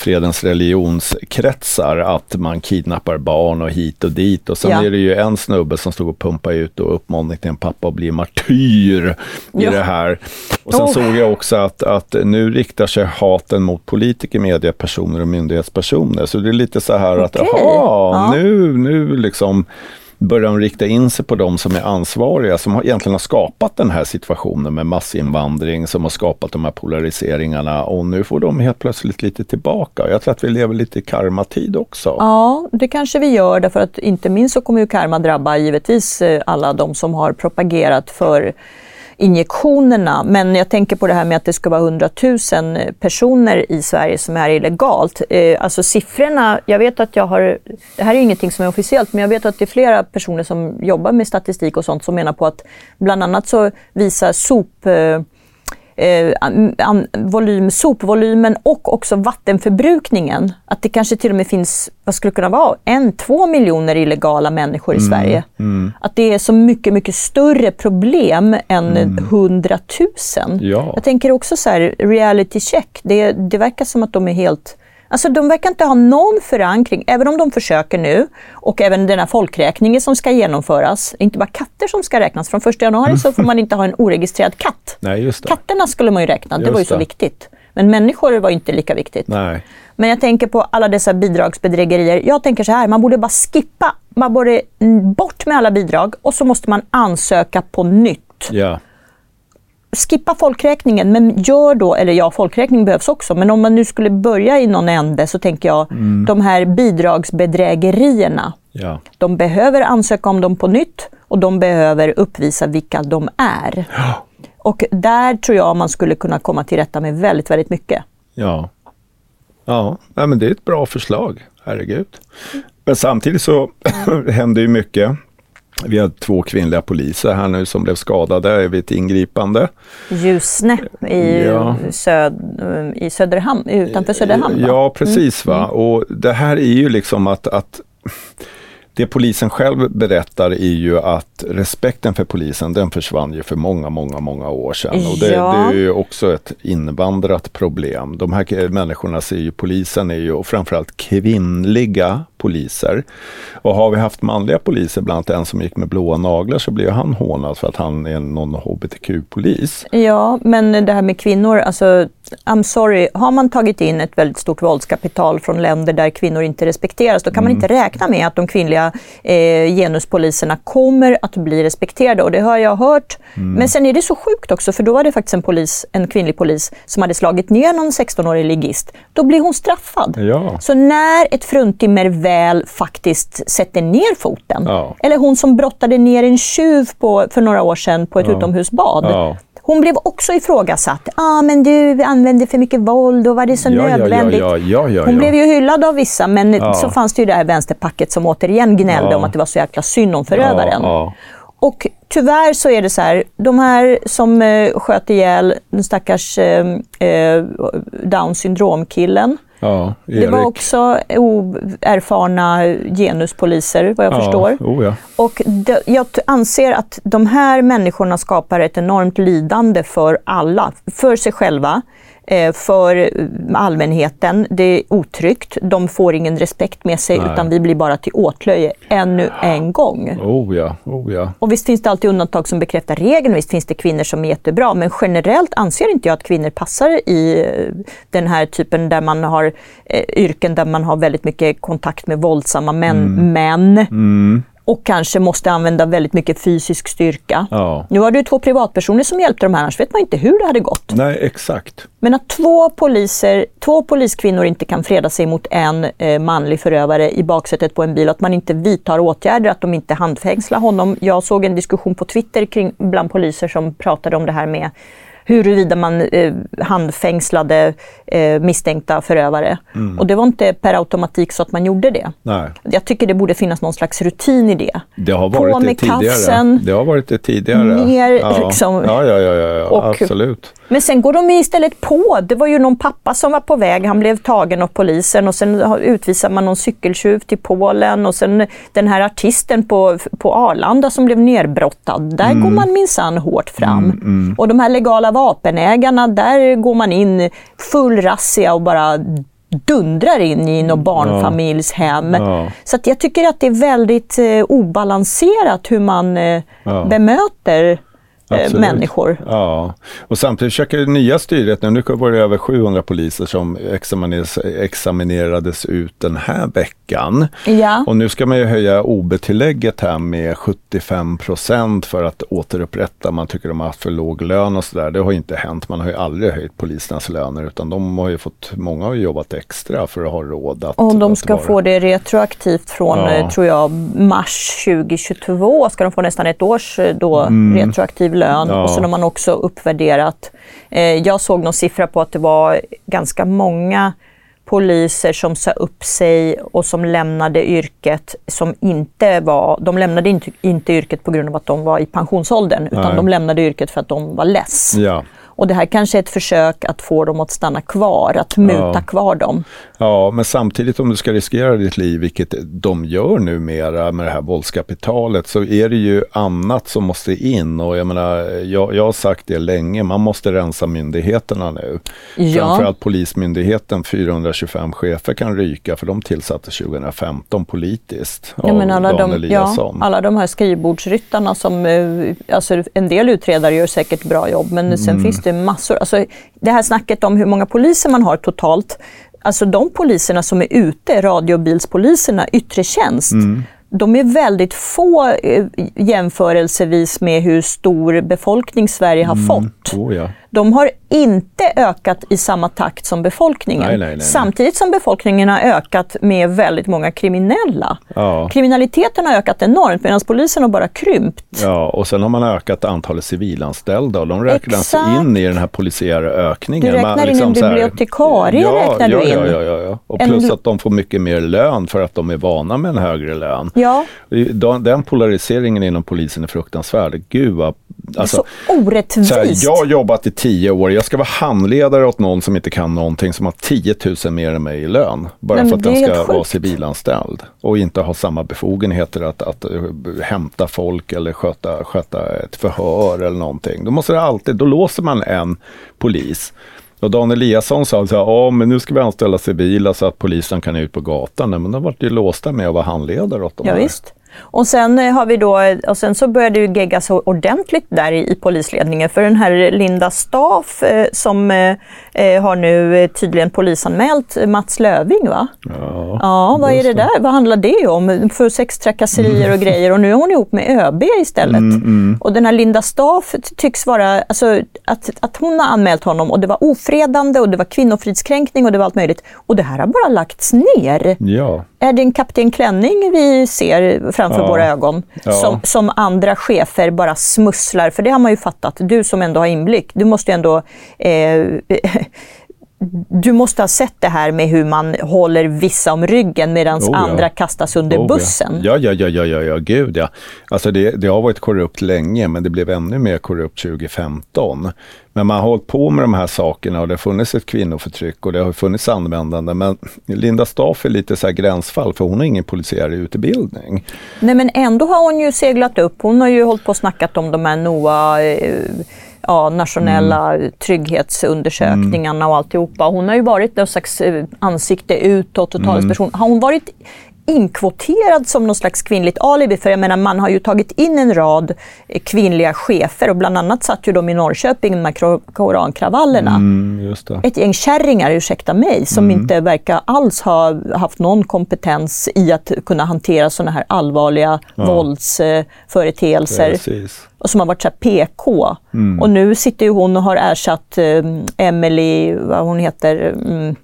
fredens religionskretsar att man kidnappar barn och hit och dit. Och sen Ja. är det ju en snubbe som stod och pumpade ut och uppmaning till en pappa att bli martyr i Ja. det här. Och sen Oh. såg jag också att, att nu riktar sig haten mot politiker, mediepersoner och myndighetspersoner. Så det är lite så här att, Okej. jaha, Ja. nu, nu liksom börjar de rikta in sig på de som är ansvariga, som har, egentligen har skapat den här situationen med massinvandring, som har skapat de här polariseringarna och nu får de helt plötsligt lite tillbaka. Jag tror att vi lever lite i karmatid också. Ja, det kanske vi gör därför att inte minst så kommer ju karma drabba givetvis eh, alla de som har propagerat för injektionerna. Men jag tänker på det här med att det ska vara 100 000 personer i Sverige som är illegalt. Eh, alltså siffrorna, jag vet att jag har, det här är ingenting som är officiellt, men jag vet att det är flera personer som jobbar med statistik och sånt som menar på att bland annat så visar sop eh, eh, an, volym, sopvolymen och också vattenförbrukningen. Att det kanske till och med finns, vad skulle kunna vara, en, två miljoner illegala människor i Sverige. Att det är så mycket, mycket större problem än hundratusen. Ja. Jag tänker också så här, reality check, det, det verkar som att de är helt Alltså de verkar inte ha någon förankring, även om de försöker nu. Och även den här folkräkningen som ska genomföras. Det är inte bara katter som ska räknas. Från 1 januari så får man inte ha en oregistrerad katt. [laughs] Nej, just det. Katterna skulle man ju räkna, det Just var ju så det. viktigt. Men människor var inte lika viktigt. Nej. Men jag tänker på alla dessa bidragsbedrägerier. Jag tänker så här, man borde bara skippa, man borde bort med alla bidrag och så måste man ansöka på nytt. Ja. Skippa folkräkningen, men gör då, eller ja, folkräkning behövs också, men om man nu skulle börja i någon ände så tänker jag, de här bidragsbedrägerierna, Ja. de behöver ansöka om dem på nytt och de behöver uppvisa vilka de är. Och där tror jag man skulle kunna komma till rätta med väldigt, väldigt mycket. Ja. Ja, Nej, men det är ett bra förslag. Herregud. Men samtidigt så [laughs] händer ju mycket. Vi har två kvinnliga poliser här nu som blev skadade vid ett ingripande. Ljusne i, Ja. söd, i Söderhamn, utanför Söderhamn. va? Ja, precis. va. Och det här är ju liksom att, att det polisen själv berättar är ju att respekten för polisen den försvann ju för många, många, många år sedan. Och det, Ja. det är ju också ett invandrat problem. De här människorna ser ju polisen är ju, och framförallt kvinnliga poliser. Och har vi haft manliga poliser, bland annat en som gick med blåa naglar, så blir ju han hånad för att han är någon hbtq-polis. Ja, men det här med kvinnor, alltså I'm sorry, har man tagit in ett väldigt stort våldskapital från länder där kvinnor inte respekteras, då kan man inte räkna med att de kvinnliga eh, genuspoliserna kommer att bli respekterade och det har jag hört. Men sen är det så sjukt också, för då var det faktiskt en, polis, en kvinnlig polis som hade slagit ner någon 16-årig ligist. Då blir hon straffad. Ja. Så när ett fruntimmer väl faktiskt sätter ner foten, Ja. eller hon som brottade ner en tjuv på, för några år sedan på ett utomhusbad, Ja. Hon blev också ifrågasatt. ah, men du använde för mycket våld och var det så Ja, nödvändigt? ja, ja, ja, hon blev ju hyllad av vissa, men så fanns det ju det här vänsterpacket som återigen gnällde om att det var så jäkla synd om förövaren. Och tyvärr så är det så här, de här som eh, sköt ihjäl den stackars eh, eh, Down syndrom-killen. Ja, Det Erik. var också oerfarna genuspoliser vad jag förstår. Ja, oh ja. Och det, jag anser att de här människorna skapar ett enormt lidande för alla. För sig själva, för eh, allmänheten. Det är otryggt. De får ingen respekt med sig Nej. utan vi blir bara till åtlöje ännu en gång. Oh ja, oh ja. Och visst finns det alltid undantag som bekräftar regeln, visst finns det kvinnor som är jättebra, men generellt anser inte jag att kvinnor passar i eh, den här typen där man har eh, yrken där man har väldigt mycket kontakt med våldsamma män, män Mm. Och kanske måste använda väldigt mycket fysisk styrka. Ja. Nu var det ju två privatpersoner som hjälpte de här, annars vet man inte hur det hade gått. Nej, exakt. Men att två poliser, två poliskvinnor inte kan freda sig mot en eh, manlig förövare i baksätet på en bil, att man inte vidtar åtgärder, att de inte handfängslar honom. Jag såg en diskussion på Twitter kring, bland poliser som pratade om det här med huruvida man eh, handfängslade eh, misstänkta förövare. Och det var inte per automatik så att man gjorde det. Nej. Jag tycker det borde finnas någon slags rutin i det. Det har På varit det med tidigare. kaffsen. Det har varit det tidigare. Ner, ja. liksom. Ja, ja, ja, ja, ja. Och- absolut. Men sen går de istället på. Det var ju någon pappa som var på väg, han blev tagen av polisen och sen utvisar man någon cykelsjuv till Polen och sen den här artisten på, på Arlanda som blev nerbrottad. Där går man minsann hårt fram. Och de här legala vapenägarna, där går man in full razzia och bara dundrar in i någon barnfamiljs hem. Ja. Så jag tycker att det är väldigt eh, obalanserat hur man eh, Ja. bemöter Absolut. människor. Ja, och samtidigt försöker det nya styret, nu var det över 700 poliser som examinerades, examinerades ut den här veckan. Ja. Och nu ska man ju höja OB-tillägget här med 75 procent för att återupprätta, man tycker de har haft för låg lön och sådär. Det har inte hänt, man har ju aldrig höjt polisernas löner utan de har ju fått, många har jobbat extra för att ha råd att Och de att ska vara- få det retroaktivt från, Ja. eh, tror jag, mars 2022 ska de få nästan ett års eh, då, retroaktiv lön. Ja. Och sen har man också uppvärderat. Eh, jag såg någon siffra på att det var ganska många poliser som sa upp sig och som lämnade yrket som inte var, de lämnade inte, inte yrket på grund av att de var i pensionsåldern utan Nej. de lämnade yrket för att de var less. Ja. Och det här kanske är ett försök att få dem att stanna kvar, att muta Ja. kvar dem. Ja, men samtidigt om du ska riskera ditt liv, vilket de gör numera med det här våldskapitalet, så är det ju annat som måste in. Och jag menar, jag, jag har sagt det länge, man måste rensa myndigheterna nu. Ja. Framförallt Polismyndigheten, 425 chefer kan ryka, för de tillsattes 2015 politiskt Ja, men alla, Dan de, ja, Eliasson. alla de här skrivbordsryttarna som, eh, alltså en del utredare gör säkert bra jobb men sen Mm. finns det massor. Alltså, det här snacket om hur många poliser man har totalt, alltså de poliserna som är ute, radiobilspoliserna, yttre tjänst, Mm. de är väldigt få eh, jämförelsevis med hur stor befolkning Sverige har fått. Oh, ja. De har inte ökat i samma takt som befolkningen. Nej, nej, nej. Samtidigt som befolkningen har ökat med väldigt många kriminella. Ja. Kriminaliteten har ökat enormt medan polisen har bara krympt. Ja, och sen har man ökat antalet civilanställda och de räknas Exakt. in i den här polisiära ökningen. Du räknar Man in en här- bibliotekarie, ja, räknar du ja, in. Ja, ja, ja, ja. Och plus att de får mycket mer lön för att de är vana med en högre lön. Ja, Den- polariseringen inom polisen är fruktansvärd. Gud vad... Alltså, så orättvist. så här, jag har jobbat i tio år. Jag ska vara handledare åt någon som inte kan någonting som har 10 000 mer än mig i lön. Bara Nej, för att den ska vara civilanställd. Och inte ha samma befogenheter att, att eh, hämta folk eller sköta, sköta ett förhör eller någonting. Då måste det alltid, då låser man en polis. Och Dan Eliasson sa så här, ja men nu ska vi anställa civila så att polisen kan ut på gatan. Nej, men de vart ju låsta med att vara handledare åt dem Ja, här. visst. Och sen, eh, har vi då, och sen så började det ju geggas ordentligt där i, i polisledningen. För den här Linda Staff eh, som eh, eh, har nu eh, tydligen polisanmält Mats Löving va? Ja. Ja, vad är det där? Vad handlar det om? För sextrakasserier och grejer och nu är hon ihop med ÖB istället. Mm, Och den här Linda Staff tycks vara, alltså att, att hon har anmält honom och det var ofredande och det var kvinnofridskränkning och det var allt möjligt. Och det här har bara lagts ner. ja. Är det en Kapten Klänning vi ser framför Ja. våra ögon? Ja. Som, som andra chefer bara smusslar, för det har man ju fattat. Du som ändå har inblick, du måste ju ändå eh, [laughs] du måste ha sett det här med hur man håller vissa om ryggen medan Oh, ja. andra kastas under Oh, bussen. Ja, ja, ja, ja, ja, ja, gud ja. Alltså det, det har varit korrupt länge, men det blev ännu mer korrupt 2015. Men man har hållit på med de här sakerna och det har funnits ett kvinnoförtryck och det har funnits användande. Men Linda Staff är lite så här gränsfall, för hon har ingen polisiär utbildning. Nej men ändå har hon ju seglat upp. Hon har ju hållit på och snackat om de här NOA, eh, ja, nationella Mm. trygghetsundersökningarna och alltihopa. Hon har ju varit någon slags eh, ansikte utåt och talesperson. Mm. Har hon varit inkvoterad som någon slags kvinnligt alibi? För jag menar, man har ju tagit in en rad eh, kvinnliga chefer och bland annat satt ju de i Norrköping med korankravallerna Mm, ett gäng kärringar, ursäkta mig, som Mm. inte verkar alls ha haft någon kompetens i att kunna hantera sådana här allvarliga våldsföreteelser. Precis. Och som har varit så PK. Mm. Och nu sitter ju hon och har ersatt eh, Emily, vad hon heter, mm,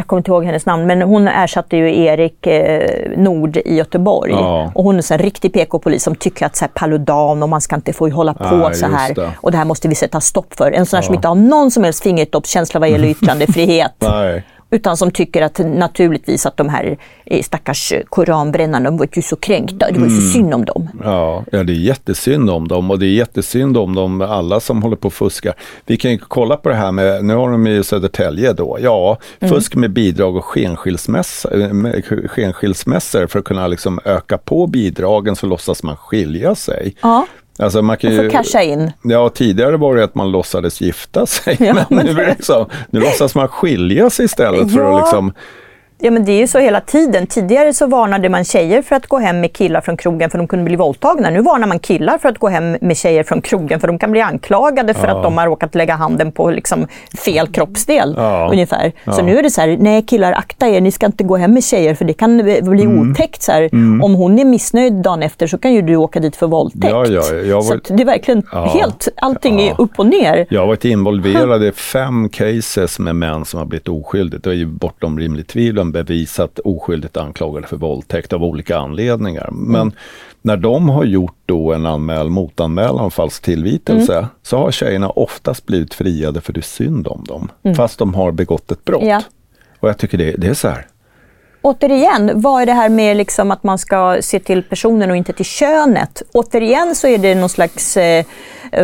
jag kommer inte ihåg hennes namn, men hon ersatte ju Erik eh, Nord i Göteborg. Ja. Och hon är en riktig PK-polis som tycker att så här, Paludan och man ska inte få hålla på Ja, så här. det. Och det här måste vi sätta stopp för. En sån här som inte har någon som helst fingertoppskänsla vad gäller [laughs] yttrandefrihet. Nej. Utan som tycker att naturligtvis att de här eh, stackars koranbrännarna, de var ju så kränkta. Det var ju Mm. så synd om dem. Ja, ja, det är jättesynd om dem och det är jättesynd om dem alla som håller på och fuskar. Vi kan ju kolla på det här med, nu har de i Södertälje då, ja, fusk med bidrag och med skenskilsmässor för att kunna liksom öka på bidragen så låtsas man skilja sig. Ja, Alltså man kan och få ju, casha in. ja, tidigare var det att man låtsades gifta sig, Ja, [laughs] men, men nu, liksom, nu låtsas man skilja sig istället för Ja. att liksom, Ja men det är ju så hela tiden. Tidigare så varnade man tjejer för att gå hem med killar från krogen för de kunde bli våldtagna. Nu varnar man killar för att gå hem med tjejer från krogen för de kan bli anklagade för att de har råkat lägga handen på liksom fel kroppsdel. Ja. Ungefär. Så Ja. nu är det så här, nej killar akta er, ni ska inte gå hem med tjejer för det kan bli Mm. otäckt. Så här. Om hon är missnöjd dagen efter så kan ju du åka dit för våldtäkt. Ja, ja, Så var- att det är verkligen Ja. helt, allting Ja. är upp och ner. Jag har varit involverad i [laughs] fem cases med män som har blivit oskyldigt. Det är ju bortom rimligt tvivel bevisat oskyldigt anklagade för våldtäkt av olika anledningar. Men när de har gjort då en anmäl, motanmälan om falsk tillvitelse så har tjejerna oftast blivit friade för det är synd om dem. Fast de har begått ett brott. Ja. Och jag tycker det, det är så här. Återigen, vad är det här med liksom att man ska se till personen och inte till könet? Återigen så är det någon slags eh,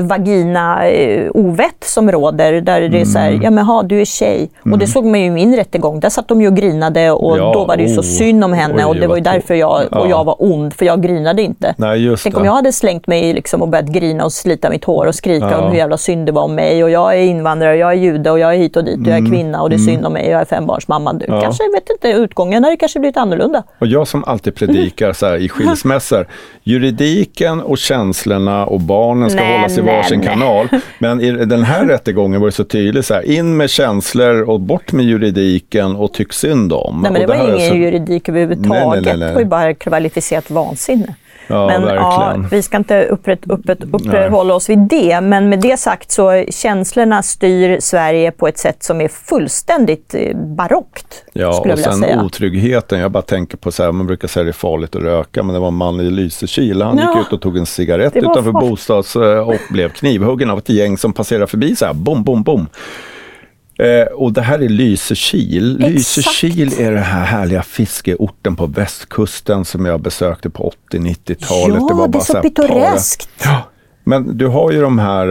vagina-ovett som råder. Där det är så här, Mm. ja men ha, du är tjej. Och det såg man ju i min rättegång. Där satt de ju och grinade och Ja, då var det ju så oh. synd om henne. Oj, och det var ju därför jag, och Ja. jag var ond, för jag grinade inte. Nej, just Tänk det. om jag hade slängt mig liksom och börjat grina och slita mitt hår och skrika Ja. om hur jävla synd det var om mig. Och jag är invandrare, jag är jude och jag är hit och dit och jag är kvinna och det är synd om mig och jag är fembarnsmamma. Du Mm. Ja. kanske, vet inte, utgången hade kanske blivit annorlunda. Och jag som alltid predikar så här i skilsmässor, [laughs] juridiken och känslorna och barnen ska Nej, hållas i varsin nej. kanal. [laughs] Men i den här rättegången var det så tydligt så här, in med känslor och bort med juridiken och tyck synd om. Nej, men Och det var ingen så- juridik överhuvudtaget. Nej, nej, nej, nej. Det var ju bara kvalificerat vansinne. Ja, men verkligen. ja, vi ska inte upprätt, upprätt, uppehålla oss vid det. Men med det sagt så känslorna styr Sverige på ett sätt som är fullständigt eh, barockt. Ja, och sen säga. otryggheten. Jag bara tänker på så här, man brukar säga det är farligt att röka, men det var en man i Lysekil. Han Ja. gick ut och tog en cigarett utanför bostads och blev knivhuggen av ett gäng som passerade förbi så här, bom, bom, bom. Eh, och det här är Lysekil. Exakt. Lysekil är den här härliga fiskeorten på västkusten som jag besökte på 80-90-talet. Ja, det är bara så här pittoreskt. para- Ja, Men du har ju de här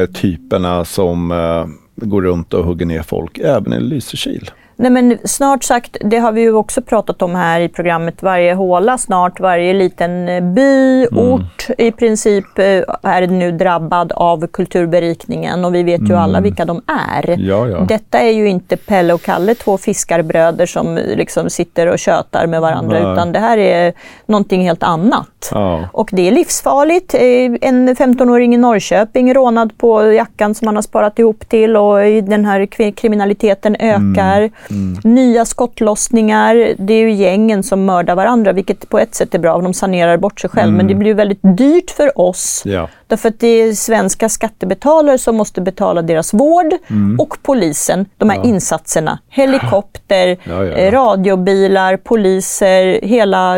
äh, typerna som äh, går runt och hugger ner folk, även i Lysekil. Nej men snart sagt, det har vi ju också pratat om här i programmet, varje håla snart, varje liten eh, by, mm. ort i princip eh, är nu drabbad av kulturberikningen och vi vet ju mm. alla vilka de är. Ja, ja. Detta är ju inte Pelle och Kalle, två fiskarbröder som liksom sitter och tjötar med varandra, Nej. utan det här är någonting helt annat. Ja. Och det är livsfarligt. Eh, en 15-åring i Norrköping rånad på jackan som han har sparat ihop till och den här kriminaliteten ökar. Mm. Mm. Nya skottlossningar. Det är ju gängen som mördar varandra, vilket på ett sätt är bra, de sanerar bort sig själv. Mm. Men det blir väldigt dyrt för oss. Ja. Därför att det är svenska skattebetalare som måste betala deras vård mm. och polisen, de här ja. insatserna. Helikopter, ja, ja, radiobilar, poliser, hela,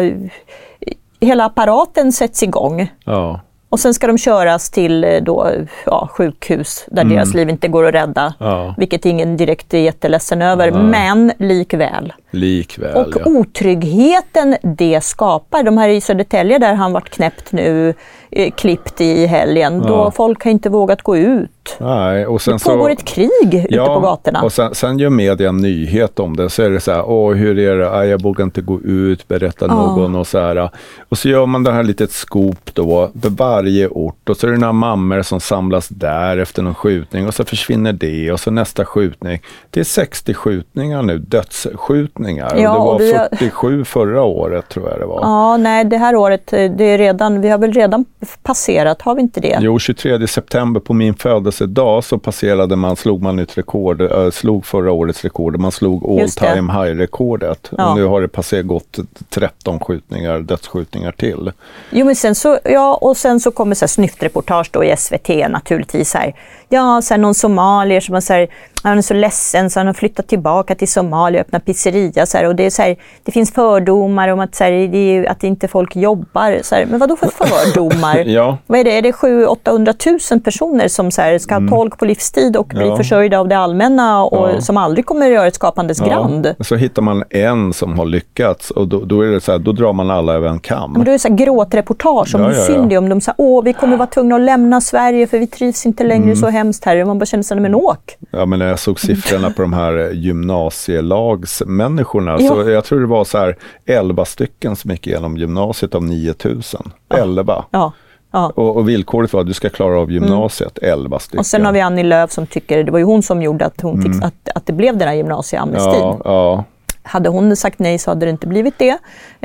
hela apparaten sätts igång. Ja. Och sen ska de köras till eh, då, ja, sjukhus där mm. deras liv inte går att rädda. Ja. Vilket ingen direkt är jätteledsen över, ja. men likväl. Likväl, Och ja. otryggheten det skapar. De här i Södertälje där han varit knäppt nu, eh, klippt i helgen, då folk har inte vågat gå ut. Nej, och sen det pågår så, ett krig ute på gatorna. Och sen, sen gör media en nyhet om det. Så är det så här, åh hur är det, jag vågar inte gå ut, berätta ja. någon och så här. Och så gör man det här litet skop då, för varje ort. Och så är det några mammor som samlas där efter någon skjutning och så försvinner det och så nästa skjutning. Det är 60 skjutningar nu, dödsskjutningar. Ja, och det var och 47 har... förra året tror jag det var. Ja, nej det här året, det är redan, vi har väl redan passerat, har vi inte det? Jo, 23 september på min födelse födelsedag så passerade man, slog man nytt rekord, äh, slog förra årets rekord. Man slog all time high-rekordet. Ja. Och nu har det passerat gått 13 skjutningar, dödsskjutningar till. Jo men sen så, ja och sen så kommer så här snyftreportage då i SVT naturligtvis här. Ja, så här, någon somalier som har så här, han är så ledsen så han har flyttat tillbaka till Somalia och öppnat pizzeria. Så här, och det, är så här, det finns fördomar om att, så här, det är, att inte folk jobbar. Så här, men vad då för fördomar? [laughs] ja. Vad är det? Är det 700 000 personer som så här, ska ha mm. tolk på livstid och bli ja. försörjda av det allmänna och ja. som aldrig kommer att göra ett skapandes grand? Så hittar man en som har lyckats och då, då är det så här, då drar man alla över en kam. Men då är det så här gråtreportage om ja, hur synd det är om de säger åh vi kommer vara tvungna att lämna Sverige för vi trivs inte längre mm. så hemskt här. Man bara känner sig, men åk! Ja men jag såg siffrorna på de här gymnasielagsmänniskorna. Ja. Så jag tror det var så här 11 stycken som gick igenom gymnasiet av 9000. Ja. 11. Ja. Ja. Och, och, villkoret var att du ska klara av gymnasiet, mm. 11 stycken. Och sen har vi Annie Lööf som tycker, det var ju hon som gjorde att, hon mm. fick, att, att det blev den här gymnasieamnestin. Ja, ja. Hade hon sagt nej så hade det inte blivit det.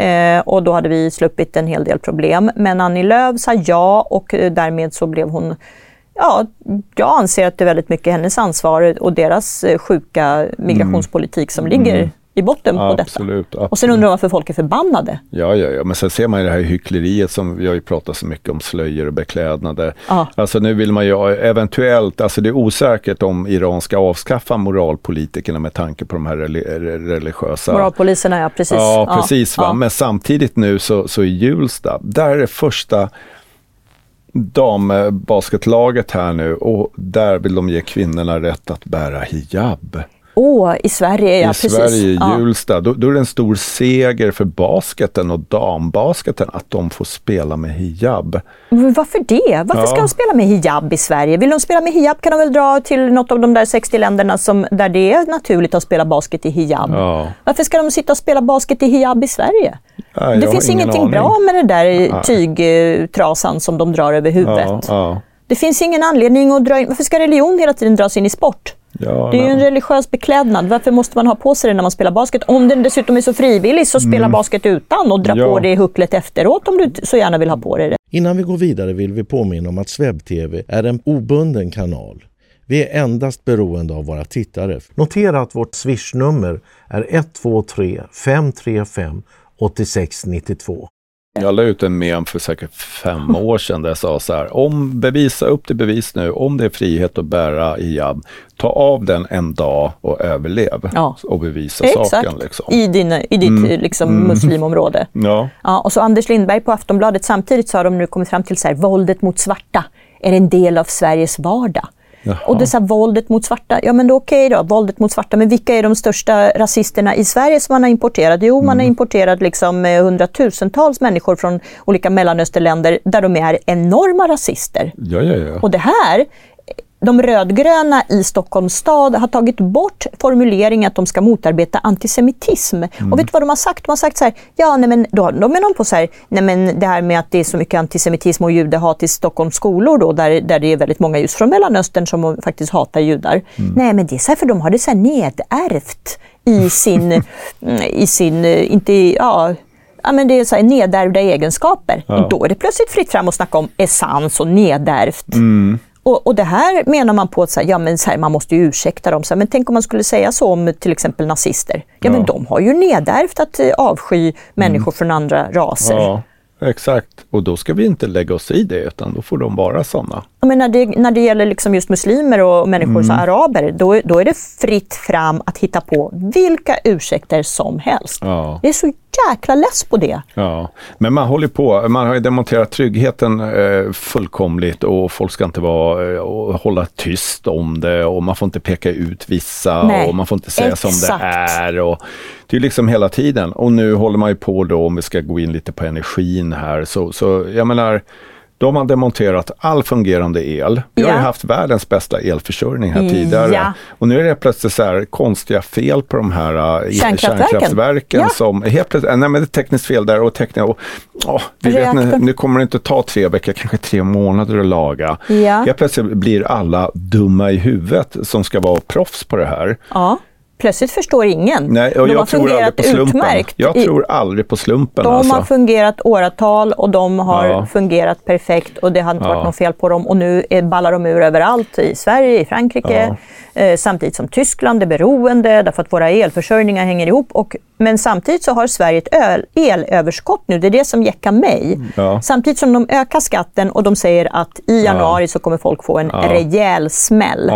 Eh, och då hade vi sluppit en hel del problem. Men Annie Lööf sa ja och eh, därmed så blev hon Ja, jag anser att det är väldigt mycket hennes ansvar och deras eh, sjuka migrationspolitik som mm. ligger i botten på absolut, detta. Och sen undrar man varför folk är förbannade. Ja, ja, ja, men sen ser man ju det här hyckleriet som vi har ju pratat så mycket om slöjor och beklädnader. Alltså nu vill man ju eventuellt, alltså det är osäkert om Iran ska avskaffa moralpolitikerna med tanke på de här religiösa... Moralpoliserna, ja precis. Ja, precis. Ja, va? Men samtidigt nu så, så i Hjulsta, där är det första dambasketlaget här nu och där vill de ge kvinnorna rätt att bära hijab. Åh, i Sverige ja, I precis. Sverige, i Hjulsta. Ja. Då, då, är det en stor seger för basketen och dambasketen att de får spela med hijab. Men varför det? Varför ja. ska de spela med hijab i Sverige? Vill de spela med hijab kan de väl dra till något av de där 60 länderna som, där det är naturligt att spela basket i hijab. Ja. Varför ska de sitta och spela basket i hijab i Sverige? Det finns ingenting aning. bra med det där tygtrasan som de drar över huvudet. Det finns ingen anledning att dra in... Varför ska religion hela tiden dras in i sport? Ja, det är ju en religiös beklädnad. Varför måste man ha på sig det när man spelar basket? Om den dessutom är så frivillig så spela mm. basket utan och dra ja. på det i hucklet efteråt om du så gärna vill ha på dig det. Innan vi går vidare vill vi påminna om att SvebTV är en obunden kanal. Vi är endast beroende av våra tittare. Notera att vårt swishnummer är 123 535 8692. Jag la ut en mem för säkert fem [laughs] år sedan där jag sa så här, om bevisa upp till bevis nu, om det är frihet att bära hijab, ta av den en dag och överlev ja. och bevisa Exakt. saken. Liksom. I, din, i ditt mm. liksom, mm. muslimområde. [laughs] Ja. Ja, och så Anders Lindberg på Aftonbladet, samtidigt så har de nu kommit fram till så här, våldet mot svarta är en del av Sveriges vardag. Jaha. Och det är så här, våldet mot svarta. Ja men då okej då, våldet mot svarta. Men vilka är de största rasisterna i Sverige som man har importerat? Jo, man Mm. har importerat liksom eh, hundratusentals människor från olika mellanösterländer där de är enorma rasister. Ja, ja, ja. Och det här, de rödgröna i Stockholms stad har tagit bort formuleringen att de ska motarbeta antisemitism. Mm. Och vet du vad de har sagt? De har sagt så här, ja nej men då, då menar de på så här, nej men det här med att det är så mycket antisemitism och judehat i Stockholms skolor då, där, där det är väldigt många just från Mellanöstern som faktiskt hatar judar. Mm. Nej men det är så här för de har det så här nedärvt i [laughs] sin, mm, i sin, inte ja, Ja, men det är så här nedärvda egenskaper. Och då är det plötsligt fritt fram att snacka om essens och nedärvt. Och, och det här menar man på att så här, ja, men så här, man måste ju ursäkta dem. Så här, men tänk om man skulle säga så om till exempel nazister. Ja, men de har ju nedärvt att eh, avsky människor från andra raser. ja, exakt. Och då ska vi inte lägga oss i det, utan då får de vara sådana. Men när, det, när det gäller liksom just muslimer och människor som araber, då, då är det fritt fram att hitta på vilka ursäkter som helst. Ja. Det är så jäkla less på det. Ja, men man håller på, man har ju demonterat tryggheten eh, fullkomligt och folk ska inte vara, eh, och hålla tyst om det och man får inte peka ut vissa Nej, och man får inte säga som exakt. det är. Och, det är liksom hela tiden och nu håller man ju på då, om vi ska gå in lite på energin här, så, så jag menar, de har demonterat all fungerande el. Vi har ju Ja. haft världens bästa elförsörjning här Ja. tidigare. Och nu är det plötsligt så här konstiga fel på de här eh, Kärnkraftverken. kärnkraftverken Ja. som helt plötsligt, nej men det är tekniskt fel där och tekniskt, och, åh, vi vet, nu, nu kommer det inte ta tre veckor, kanske tre månader att laga. Ja. Helt plötsligt blir alla dumma i huvudet som ska vara proffs på det här. Ja. Plötsligt förstår ingen. Nej, och de har jag tror aldrig fungerat på slumpen. utmärkt. Jag tror aldrig på slumpen De alltså. har fungerat åratal och de har Ja. fungerat perfekt och det har inte Ja. varit något fel på dem. Och nu är- ballar de ur överallt i Sverige, i Frankrike, eh, samtidigt som Tyskland är beroende därför att våra elförsörjningar hänger ihop. Och, men samtidigt så har Sverige ett öl, elöverskott nu, det är det som jäckar mig. Ja. Samtidigt som de ökar skatten och de säger att i januari så kommer folk få en rejäl smäll.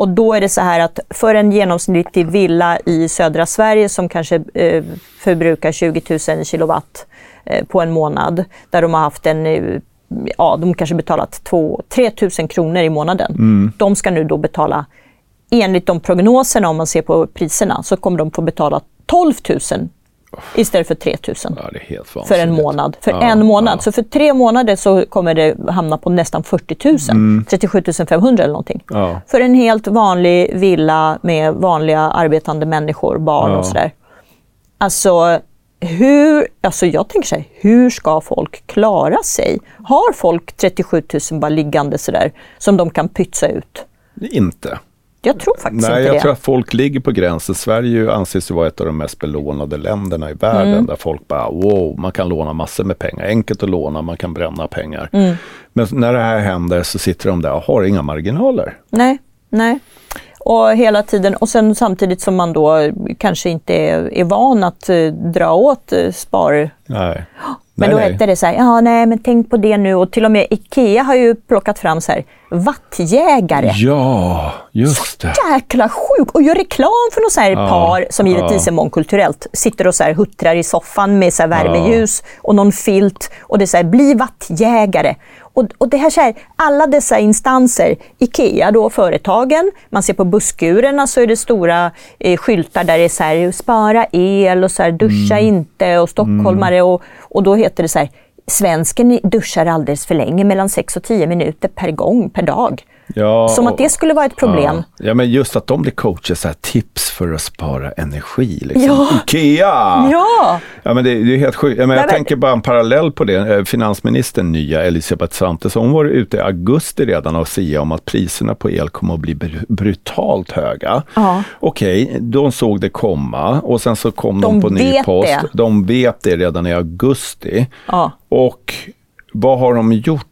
Och då är det så här att för en genomsnittlig villa i södra Sverige som kanske eh, förbrukar 20 000 kilowatt eh, på en månad, där de har haft en eh, Ja, de kanske betalat 2 3 000 kronor i månaden. De ska nu då betala, enligt de prognoserna om man ser på priserna, så kommer de få betala 12 000 istället för 3 000 Ja, det är helt för en månad. För Ja, en månad. ja. Så för tre månader så kommer det hamna på nästan 40 000. 37 500 eller någonting. Ja. För en helt vanlig villa med vanliga arbetande människor, barn och sådär. Alltså, hur, alltså jag tänker så här, hur ska folk klara sig? Har folk 37 000 bara liggande sådär som de kan pytsa ut? Inte. Jag tror faktiskt Nej, inte jag det. tror att folk ligger på gränsen. Sverige anses ju vara ett av de mest belånade länderna i världen. Mm. Där folk bara, wow, man kan låna massor med pengar. Enkelt att låna, man kan bränna pengar. Mm. Men när det här händer så sitter de där och har inga marginaler. Nej, nej. Och hela tiden, och sen samtidigt som man då kanske inte är, är van att eh, dra åt eh, spar... Nej. Men nej, då nej. hette det så här, ja nej men tänk på det nu och till och med IKEA har ju plockat fram så här, vattjägare. Ja, just det. Jäkla sjuk! Och gör reklam för något så här Ja, par som givetvis ja. är mångkulturellt. Sitter och så här huttrar i soffan med så värmeljus och någon filt och det är så här, bli vattjägare. Och, och det här, så här, alla dessa instanser, IKEA då, företagen, man ser på busskurerna så är det stora eh, skyltar där det är så här, spara el och så här, duscha Mm. inte och stockholmare och, och då heter det så här, svensken duschar alldeles för länge, mellan 6 och 10 minuter per gång, per dag. Ja, Som att det skulle vara ett problem. Ja. ja, men just att de blir coacher, så här, tips för att spara energi. Liksom. Ja. Ikea! Ja! Ja, men det, det är helt sjukt. Ja, men jag Nej, tänker bara en parallell på det. Eh, Finansministern nya Elisabeth Svantesson hon var ute i augusti redan och sia om att priserna på el kommer att bli br- brutalt höga. Ja. Okej, de såg det komma och sen så kom de, De på ny post. det. De vet det redan i augusti. Ja. Och vad har de gjort?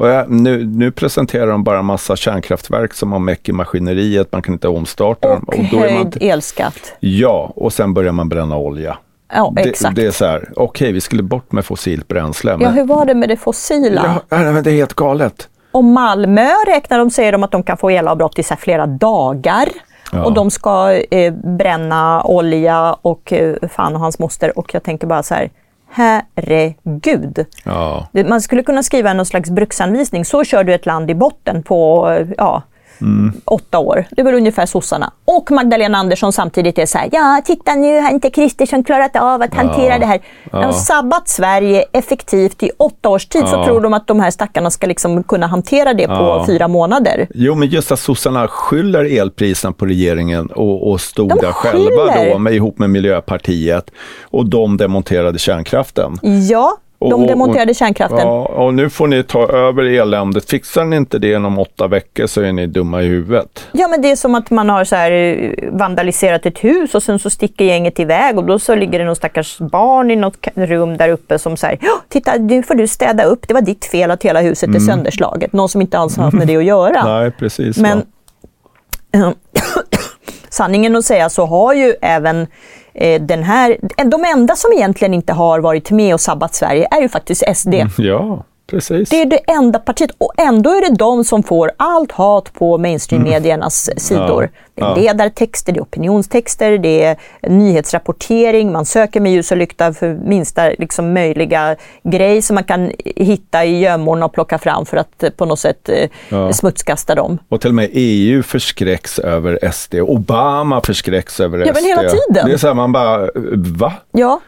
Och jag, nu, nu presenterar de bara en massa kärnkraftverk som har meck i maskineriet, man kan inte omstarta dem. Och då är man, höjd elskatt. ja, och sen börjar man bränna olja. Ja, Det, exakt. det är så här, okej vi skulle bort med fossilt bränsle. Ja, hur var det med det fossila? ja, nej, men det är helt galet. Och Malmö räknar de, säger de att de kan få elavbrott i så flera dagar. Ja. Och de ska eh, bränna olja och eh, fan och hans moster. Och jag tänker bara så här, herregud. Ja. Man skulle kunna skriva någon slags bruksanvisning. Så kör du ett land i botten på, eh, ja, åtta år. Det väl ungefär sossarna. Och Magdalena Andersson samtidigt är så här, ja titta nu har inte Kristersson klarat av att hantera det här. De har sabbat Sverige effektivt i åtta års tid så tror de att de här stackarna ska liksom kunna hantera det på fyra månader. Jo, men just att sossarna skyller elpriserna på regeringen och, och stod De där skyller. själva då med, ihop med Miljöpartiet och de demonterade kärnkraften. Ja, de Och- och- demonterade kärnkraften. Ja, och nu får ni ta över eländet. Fixar ni inte det inom åtta veckor så är ni dumma i huvudet. Ja, men det är som att man har så här, eh, vandaliserat ett hus och sen så sticker gänget iväg och då så ligger det någon stackars barn i något rum där uppe som säger "Ja, titta nu får du städa upp, det var ditt fel att hela huset är sönderslaget. Någon som inte alls har haft med det att göra. [laughs] Nej, precis. Men [clears throat] sanningen att säga så har ju även Eh, den här, de enda som egentligen inte har varit med och sabbat Sverige är ju faktiskt SD. Mm, ja, precis. Det är det enda partiet och ändå är det de som får allt hat på mainstream-mediernas sidor. Det är Mm. Ja. ledartexter, det är opinionstexter, det är nyhetsrapportering, man söker med ljus och lykta för minsta liksom, möjliga grej som man kan hitta i gömmorna och plocka fram för att eh, på något sätt eh, Ja. smutskasta dem. Och till och med EU förskräcks över SD. Obama förskräcks över Ja, SD. men hela tiden. Det är så här, man bara, va? Ja,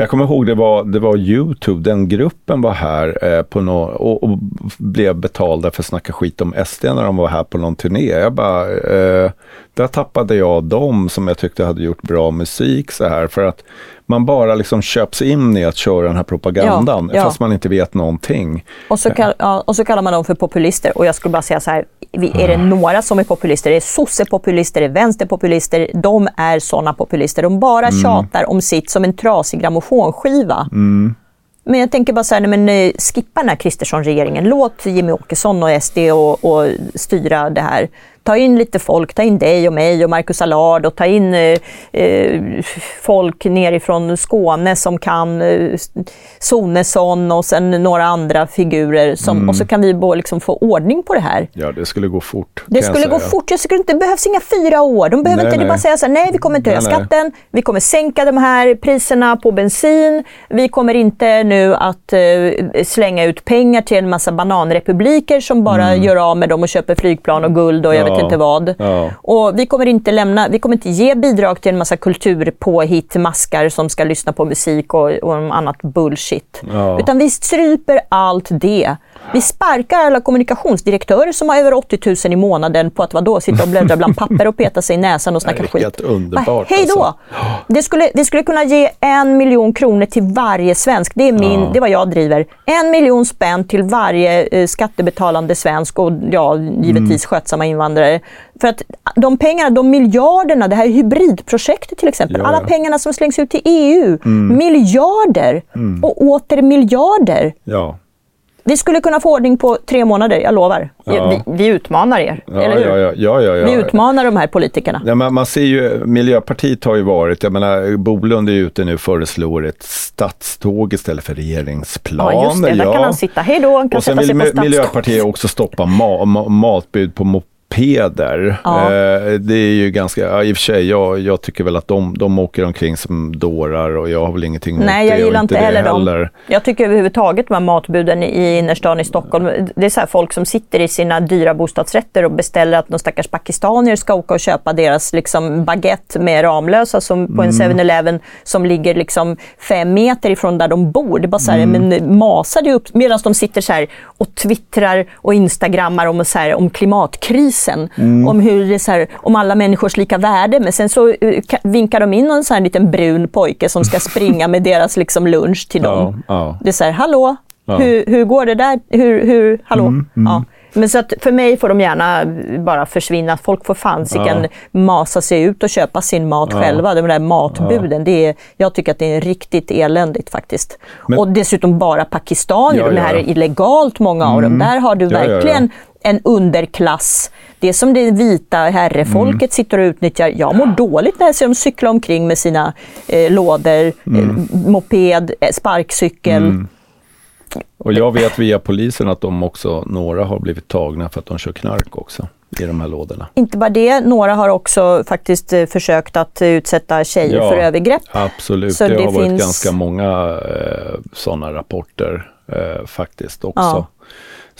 jag kommer ihåg det var, det var Youtube, den gruppen var här eh, på no, och, och blev betalda för att snacka skit om SD när de var här på någon turné. Jag bara, eh, där tappade jag dem som jag tyckte hade gjort bra musik så här för att man bara liksom köps in i att köra den här propagandan Ja, ja. fast man inte vet någonting. och så, kall, ja, och så kallar man dem för populister. Och jag skulle bara säga så här, är det några som är populister, det är sossepopulister, det är vänsterpopulister, de är sådana populister. De bara tjatar om sitt som en trasig grammofonskiva. Men jag tänker bara så här, nej, men eh, skippa den här Kristersson-regeringen. Låt Jimmy Åkesson och SD och, och styra det här. Ta in lite folk, ta in dig och mig och Marcus Allard och ta in eh, eh, folk nerifrån Skåne som kan eh, Sonesson och sen några andra figurer. Som, Och så kan vi bara liksom få ordning på det här. Ja, det skulle gå fort. Det skulle gå fort. Jag skulle inte, det behövs inga fyra år. De behöver Nej, inte är bara nej. säga så här, nej vi kommer inte höja Nej, nej. skatten, vi kommer sänka de här priserna på bensin, vi kommer inte nu att eh, slänga ut pengar till en massa bananrepubliker som bara gör av med dem och köper flygplan och guld och jag Mm. Ja, vet inte vad. Och vi kommer inte lämna, vi kommer inte ge bidrag till en massa kulturpåhitt, maskar som ska lyssna på musik och, och annat bullshit. Utan vi stryper allt det. Vi sparkar alla kommunikationsdirektörer som har över 80 000 i månaden på att vadå, sitta och bläddra bland papper och peta sig i näsan och snacka Det skit. helt underbart, Hej då! alltså. Det skulle, vi skulle kunna ge en miljon kronor till varje svensk. Det är, min, det är vad jag driver. En miljon spänn till varje eh, skattebetalande svensk och ja, givetvis Mm. skötsamma invandrare. För att de pengarna, de miljarderna, det här hybridprojektet till exempel, Ja, alla ja. pengarna som slängs ut till EU, miljarder och åter miljarder. Ja. Vi skulle kunna få ordning på tre månader, jag lovar. Ja. Vi, vi utmanar er, Ja, eller hur? ja. Vi utmanar de här politikerna. Ja, men man ser ju, Miljöpartiet har ju varit, jag menar Bolund är ute nu och föreslår ett stadståg istället för regeringsplan. Ja, just det. Där kan han sitta. Hej då, han kan och sen vill. Miljöpartiet också stoppa ma ma matbud på mopeder. Ja. Eh, det är ju ganska, ja, i och för sig, jag, jag tycker väl att de, de åker omkring som dårar och jag har väl ingenting emot Nej, jag det. gillar inte det heller dem. heller. Jag tycker överhuvudtaget de här matbuden i innerstan i Stockholm, det är så folk som sitter i sina dyra bostadsrätter och beställer att någon stackars pakistanier ska åka och köpa deras liksom, baguette med Ramlösa som på en Mm. 7-Eleven som ligger liksom fem meter ifrån där de bor. Det bara så här, Mm. men masar det upp medan de sitter så och twittrar och instagrammar om, så här, om klimatkrisen. Mm. Om, hur det är så här, om alla människors lika värde. Men sen så eh, ka- vinkar de in någon så här liten brun pojke som ska [laughs] springa med deras liksom lunch till dem. Ja, ja. Det är så här, hallå, Ja. Mm, hur, hur går det där? Hur, hur, hallå? Ja. Men så att för mig får de gärna bara försvinna. Folk får fansiken masa sig ut och köpa sin mat själva. De där matbuden, det är, jag tycker att det är riktigt eländigt faktiskt. Men- och dessutom bara pakistanier, Ja, de här ja. är illegalt många av dem. Där har du Ja, ja, ja. verkligen en underklass. Det som det vita herrefolket Mm. sitter och utnyttjar. Jag mår dåligt när jag ser dem cykla omkring med sina eh, lådor, Mm. eh, moped, eh, sparkcykel. Och jag vet via polisen att de också, några har blivit tagna för att de kör knark också i de här lådorna. Inte bara det, några har också faktiskt eh, försökt att eh, utsätta tjejer Ja. för övergrepp. Absolut, Så det, det har varit finns- ganska många eh, sådana rapporter eh, faktiskt också. Ja.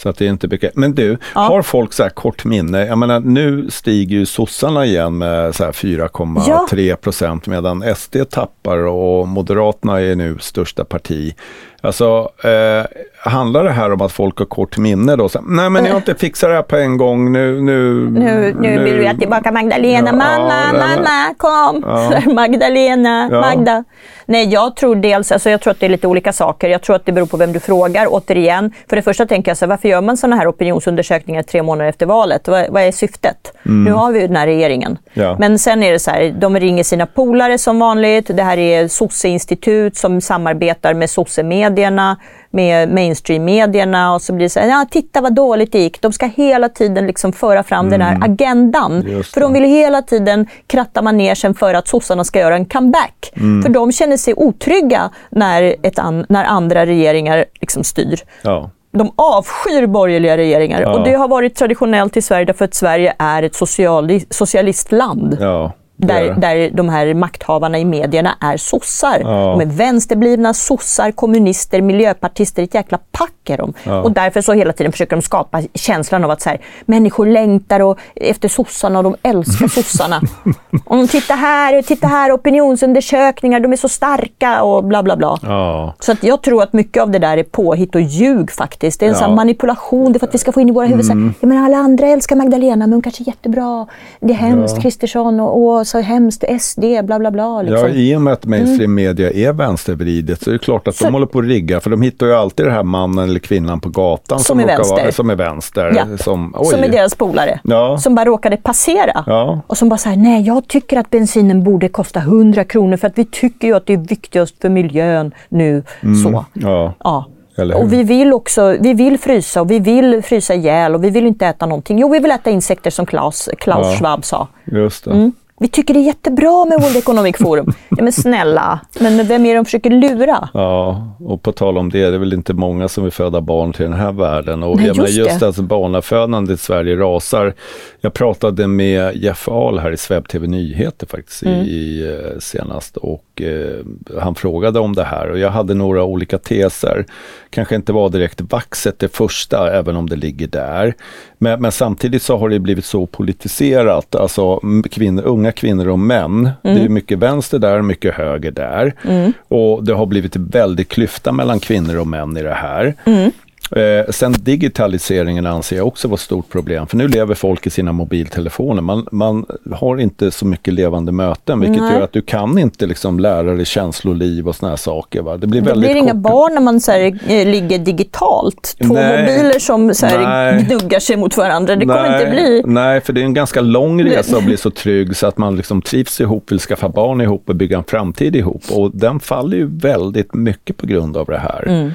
Så att det är inte mycket. Men du, Ja. har folk så här kort minne? Jag menar, nu stiger ju sossarna igen med så här 4,3 procent medan SD tappar och Moderaterna är nu största parti. Alltså, eh, handlar det här om att folk har kort minne då? Så, Nej, men jag har inte fixat det här på en gång. Nu, nu, Nu, nu vill vi ha tillbaka Magdalena. Ja, mamma, ja, mamma, kom! Ja. [laughs] Magdalena. Magda. Nej, jag tror dels, alltså jag tror att det är lite olika saker. Jag tror att det beror på vem du frågar. Återigen, för det första tänker jag så här, varför gör man sådana här opinionsundersökningar tre månader efter valet? Vad, vad är syftet? Nu har vi ju den här regeringen. Men sen är det så här, de ringer sina polare som vanligt. Det här är sosseinstitut som samarbetar med sossemedierna, med mainstream-medierna och så blir det så här, ja titta vad dåligt det gick. De ska hela tiden liksom föra fram den här agendan. Just För de vill hela tiden kratta manegen för att sossarna ska göra en comeback. För de känner sig otrygga när, ett an, när andra regeringar liksom styr. Ja. De avskyr borgerliga regeringar Ja. och det har varit traditionellt i Sverige därför att Sverige är ett sociali- socialistland. Ja, Där, där de här makthavarna i medierna är sossar. Ja. De är vänsterblivna sossar, kommunister, miljöpartister. Ett jäkla pack är de. Ja. Och därför så hela tiden försöker de skapa känslan av att så här, människor längtar och, efter sossarna och de älskar [laughs] sossarna. och de tittar här, titta här, opinionsundersökningar, de är så starka och bla bla bla. Ja. Så att jag tror att mycket av det där är påhitt och ljug faktiskt. Det är en Ja. sån manipulation, det är för att vi ska få in i våra huvuden mm. menar, alla andra älskar Magdalena, men hon kanske är jättebra. Det är hemskt, Kristersson och åh, så hemskt, SD, bla bla bla. Liksom. Ja, i och med att mainstream media är vänstervridet så är det klart att Så- de håller på att rigga, för de hittar ju alltid den här mannen eller kvinnan på gatan Som är råkar vänster. Vara, som är vänster. Ja. Som, oj. Som är deras polare. Ja. Som bara råkade passera. Ja. Och som bara säger nej jag tycker att bensinen borde kosta 100 kronor för att vi tycker ju att det är viktigast för miljön nu. Så. Mm. Ja. Ja. Hur? Och vi vill också vi vill frysa och vi vill frysa ihjäl och vi vill inte äta någonting. Jo, vi vill äta insekter som Klaus, Klaus Ja. Schwab sa. Just det. Mm. Vi tycker det är jättebra med World Economic Forum. [laughs] ja, men snälla, men vem är det de försöker lura? Ja, och på tal om det, det är väl inte många som vill föda barn till den här världen. Och Nej, jag just just det. alltså barnafödandet i Sverige rasar. Jag pratade med Jeff Ahl här i Sveb TV Nyheter faktiskt Mm. i, eh, senast och eh, han frågade om det här och jag hade några olika teser. Kanske inte var direkt vaxet det första, även om det ligger där. Men, men samtidigt så har det blivit så politiserat, alltså kvinnor, unga kvinnor och män. Det Mm. är mycket vänster där, mycket höger där. Och det har blivit en väldig klyfta mellan kvinnor och män i det här. Mm. Eh, sen digitaliseringen anser jag också var ett stort problem, för nu lever folk i sina mobiltelefoner. Man, man har inte så mycket levande möten, vilket Nej. gör att du kan inte liksom lära dig känsloliv och såna här saker. Va? Det blir Det väldigt blir inga barn när man så här, eh, ligger digitalt. Två Nej. mobiler som så här, gnuggar sig mot varandra. Det kommer nej, inte bli... Nej, för det är en ganska lång resa att bli så trygg så att man liksom trivs ihop, vill skaffa barn ihop och bygga en framtid ihop. Och den faller ju väldigt mycket på grund av det här.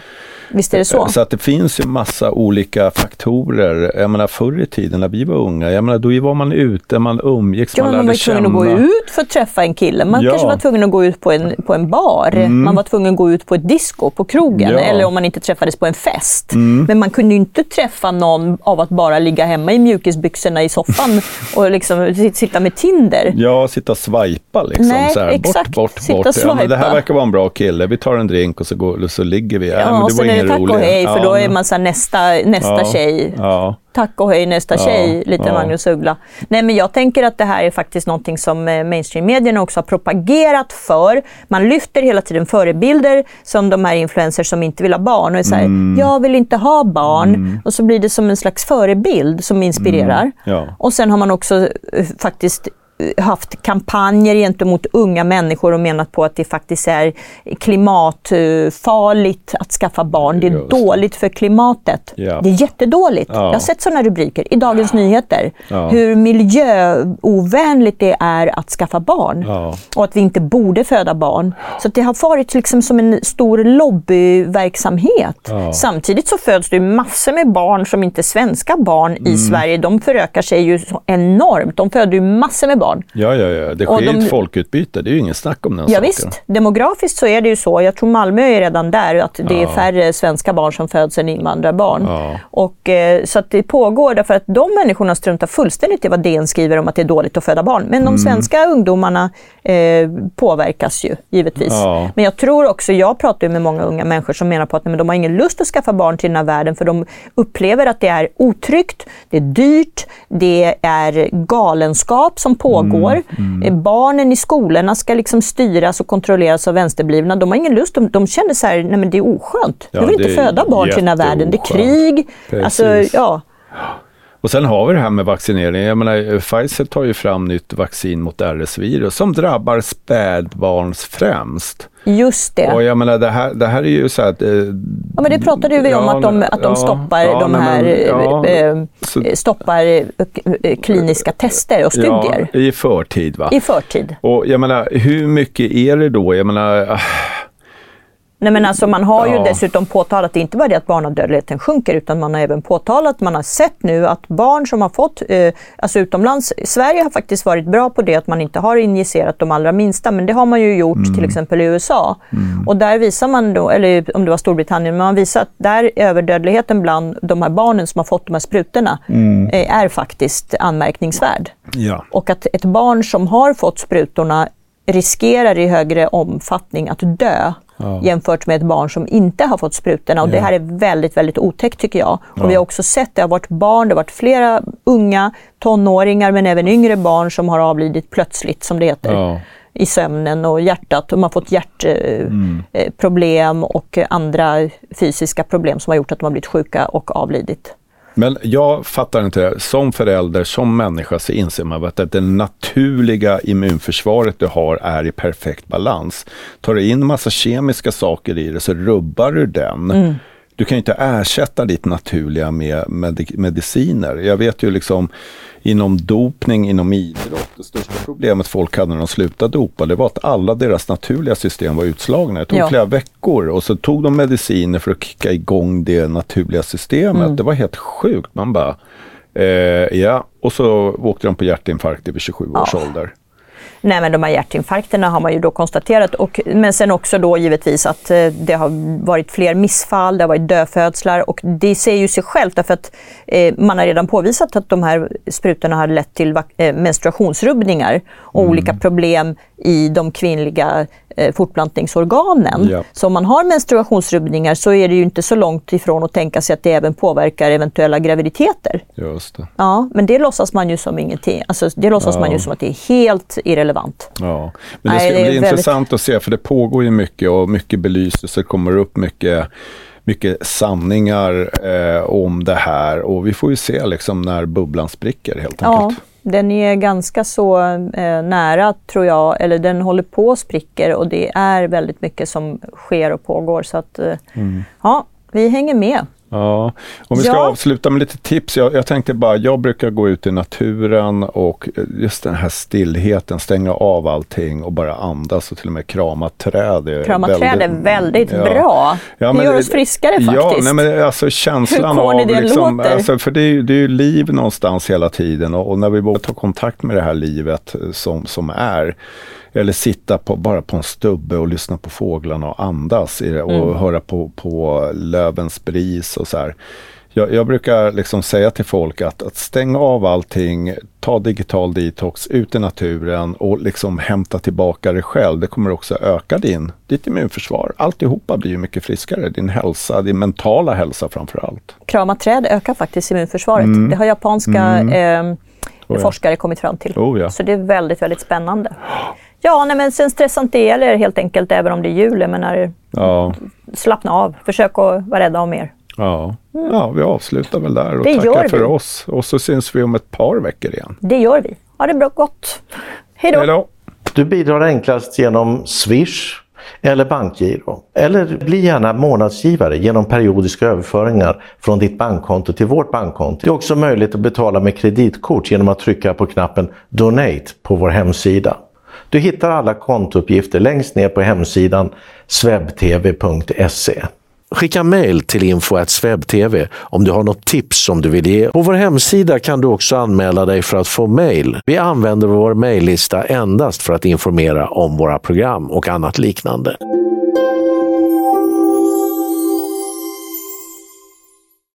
Visst är det så? Så att det finns ju massa olika faktorer. Jag menar förr i tiden när vi var unga, jag menar då var man ute, man umgicks, Ja, man men man lärde var tvungen känna. att gå ut för att träffa en kille. Man Ja. Mm. kanske var tvungen att gå ut på en, på en bar. Man var tvungen att gå ut på ett disco, på krogen. Ja. Mm. Eller om man inte träffades på en fest. Men man kunde ju inte träffa någon av att bara ligga hemma i mjukisbyxorna i soffan [laughs] och liksom sitta med Tinder. Ja, sitta och swipa liksom. Nej, så här, exakt. Bort, bort, Sitta bort. Ja, men det här verkar vara en bra kille. Vi tar en drink och så, går, så ligger vi. Ja, men Ja, och det var ingen det tack rolig. och hej, för Ja, då är man så här nästa, nästa Ja, tjej. Ja, Tack och hej nästa Ja, tjej, lite. Magnus Uggla. Nej men jag tänker att det här är faktiskt någonting som eh, mainstream-medierna också har propagerat för. Man lyfter hela tiden förebilder som de här influencers som inte vill ha barn och är såhär, Mm. jag vill inte ha barn. Och så blir det som en slags förebild som inspirerar. Mm. Och sen har man också eh, faktiskt haft kampanjer gentemot unga människor och menat på att det faktiskt är klimatfarligt att skaffa barn. Det är Just dåligt för klimatet. Ja. Det är jättedåligt. Ja. Jag har sett sådana rubriker i Dagens Nyheter. Ja. Hur miljöovänligt det är att skaffa barn. Ja. Och att vi inte borde föda barn. Så det har varit liksom som en stor lobbyverksamhet. Samtidigt så föds det massor med barn som inte är svenska barn Mm. i Sverige. De förökar sig ju enormt. De föder ju massor med barn. Barn. Ja, ja, ja. Det Och sker de- ett folkutbyte, det är ju ingen snack om den Ja, saken. visst, demografiskt så är det ju så. Jag tror Malmö är redan där, att det är Ja. färre svenska barn som föds än invandrarbarn. Ja. Och, eh, så att det pågår därför att de människorna struntar fullständigt i vad DN skriver om att det är dåligt att föda barn. Men Mm. de svenska ungdomarna eh, påverkas ju givetvis. Ja. Men jag tror också, jag pratar ju med många unga människor som menar på att nej, men de har ingen lust att skaffa barn till den här världen för de upplever att det är otryggt, det är dyrt, det är galenskap som pågår. Eh, Barnen i skolorna ska liksom styras och kontrolleras av vänsterblivna. De har ingen lust, de, de känner så här, nej men det är oskönt. Ja, jag vill inte föda barn till den här världen. Det är krig. Alltså, Precis. ja. Och sen har vi det här med vaccinering. Jag menar, Pfizer tar ju fram nytt vaccin mot RS-virus som drabbar spädbarns främst. Just det. Och jag menar, det här, det här är ju så att... Eh, Ja, men det pratade ju vi om Ja, att de, att de ja, stoppar ja, de nej, här men, eh, eh, stoppar eh, kliniska tester och studier i förtid va. i förtid. Och jag menar, hur mycket är det då? Jag menar, ah, Nej, men alltså, man har ju Ja. dessutom påtalat, inte bara det att barnadödligheten sjunker, utan man har även påtalat, man har sett nu att barn som har fått, eh, alltså utomlands, Sverige har faktiskt varit bra på det att man inte har injicerat de allra minsta, men det har man ju gjort Mm. till exempel i USA. Och där visar man då, eller om det var Storbritannien, men man visar att där överdödligheten bland de här barnen som har fått de här sprutorna Mm. eh, är faktiskt anmärkningsvärd. ja. Och att ett barn som har fått sprutorna riskerar i högre omfattning att dö Ja. jämfört med ett barn som inte har fått sprutorna. Och Det här är väldigt, väldigt otäckt tycker jag. Och Ja. Vi har också sett, det har varit barn, det har varit flera unga tonåringar men även yngre barn som har avlidit plötsligt som det heter. Ja. i sömnen och hjärtat. De har fått hjärtproblem problem och andra fysiska problem som har gjort att de har blivit sjuka och avlidit. Men jag fattar inte det. Som förälder, som människa så inser man att det naturliga immunförsvaret du har är i perfekt balans. Tar du in massa kemiska saker i det så rubbar du den. Mm. Du kan ju inte ersätta ditt naturliga med medi- mediciner. Jag vet ju liksom inom dopning, inom idrott, det största problemet folk hade när de slutade dopa, det var att alla deras naturliga system var utslagna. Det tog Ja. flera veckor och så tog de mediciner för att kicka igång det naturliga systemet. Mm. Det var helt sjukt. Man bara, eh, ja, och så åkte de på hjärtinfarkt vid 27 års Ja. ålder. Nej, men de här hjärtinfarkterna har man ju då konstaterat. Och, men sen också då givetvis att eh, det har varit fler missfall, det har varit dödfödslar och det säger ju sig självt därför att eh, man har redan påvisat att de här sprutorna har lett till eh, menstruationsrubbningar och olika problem i de kvinnliga eh, fortplantningsorganen. Ja. Så om man har menstruationsrubbningar så är det ju inte så långt ifrån att tänka sig att det även påverkar eventuella graviditeter. Just det. Ja, men det låtsas man ju som ingenting. Alltså, det låtsas man ju som att det är helt irrelevant. Ja, men det Nej, ska det är bli väldigt- intressant att se för det pågår ju mycket och mycket belyses. Det kommer upp mycket, mycket sanningar eh, om det här och vi får ju se liksom när bubblan spricker helt Ja, enkelt. Den är ganska så eh, nära tror jag, eller den håller på att spricker och det är väldigt mycket som sker och pågår. Så att, eh, Mm. ja, vi hänger med. Ja, om vi ska Ja. avsluta med lite tips. Jag, jag tänkte bara, jag brukar gå ut i naturen och just den här stillheten, stänga av allting och bara andas och till och med krama träd. är Krama väldigt- träd är väldigt Ja. bra. Ja, det gör oss friskare Ja, faktiskt. nej, men alltså känslan Hur av... det Liksom, låter. alltså, för det är, det är ju liv någonstans hela tiden och, och när vi vågar ta kontakt med det här livet som, som är, eller sitta på, bara på en stubbe och lyssna på fåglarna och andas det, och Mm. höra på, på lövens bris och så här. Jag, jag brukar liksom säga till folk att, att stänga av allting, ta digital detox, ut i naturen och liksom hämta tillbaka dig själv. Det kommer också öka din, ditt immunförsvar. Alltihopa blir ju mycket friskare. Din hälsa, din mentala hälsa framför allt. Krama träd ökar faktiskt immunförsvaret. Det har japanska eh, Oh ja. forskare kommit fram till. Oh ja. Så det är väldigt, väldigt spännande. Ja, nej, men sen stressa inte ihjäl er helt enkelt, även om det är jul. Jag menar, Ja, slappna av. Försök att vara rädda om er. ja. ja vi avslutar väl där och Det gör tackar för vi. oss. Och så syns vi om ett par veckor igen. Det gör vi. Ha det bra gott. Hej då. Hej då! Du bidrar enklast genom Swish eller bankgiro. Eller bli gärna månadsgivare genom periodiska överföringar från ditt bankkonto till vårt bankkonto. Det är också möjligt att betala med kreditkort genom att trycka på knappen Donate på vår hemsida. Du hittar alla kontouppgifter längst ner på hemsidan swebtv.se. Skicka mejl till info.svebtv om du har något tips som du vill ge. På vår hemsida kan du också anmäla dig för att få mejl. Vi använder vår mejllista endast för att informera om våra program och annat liknande.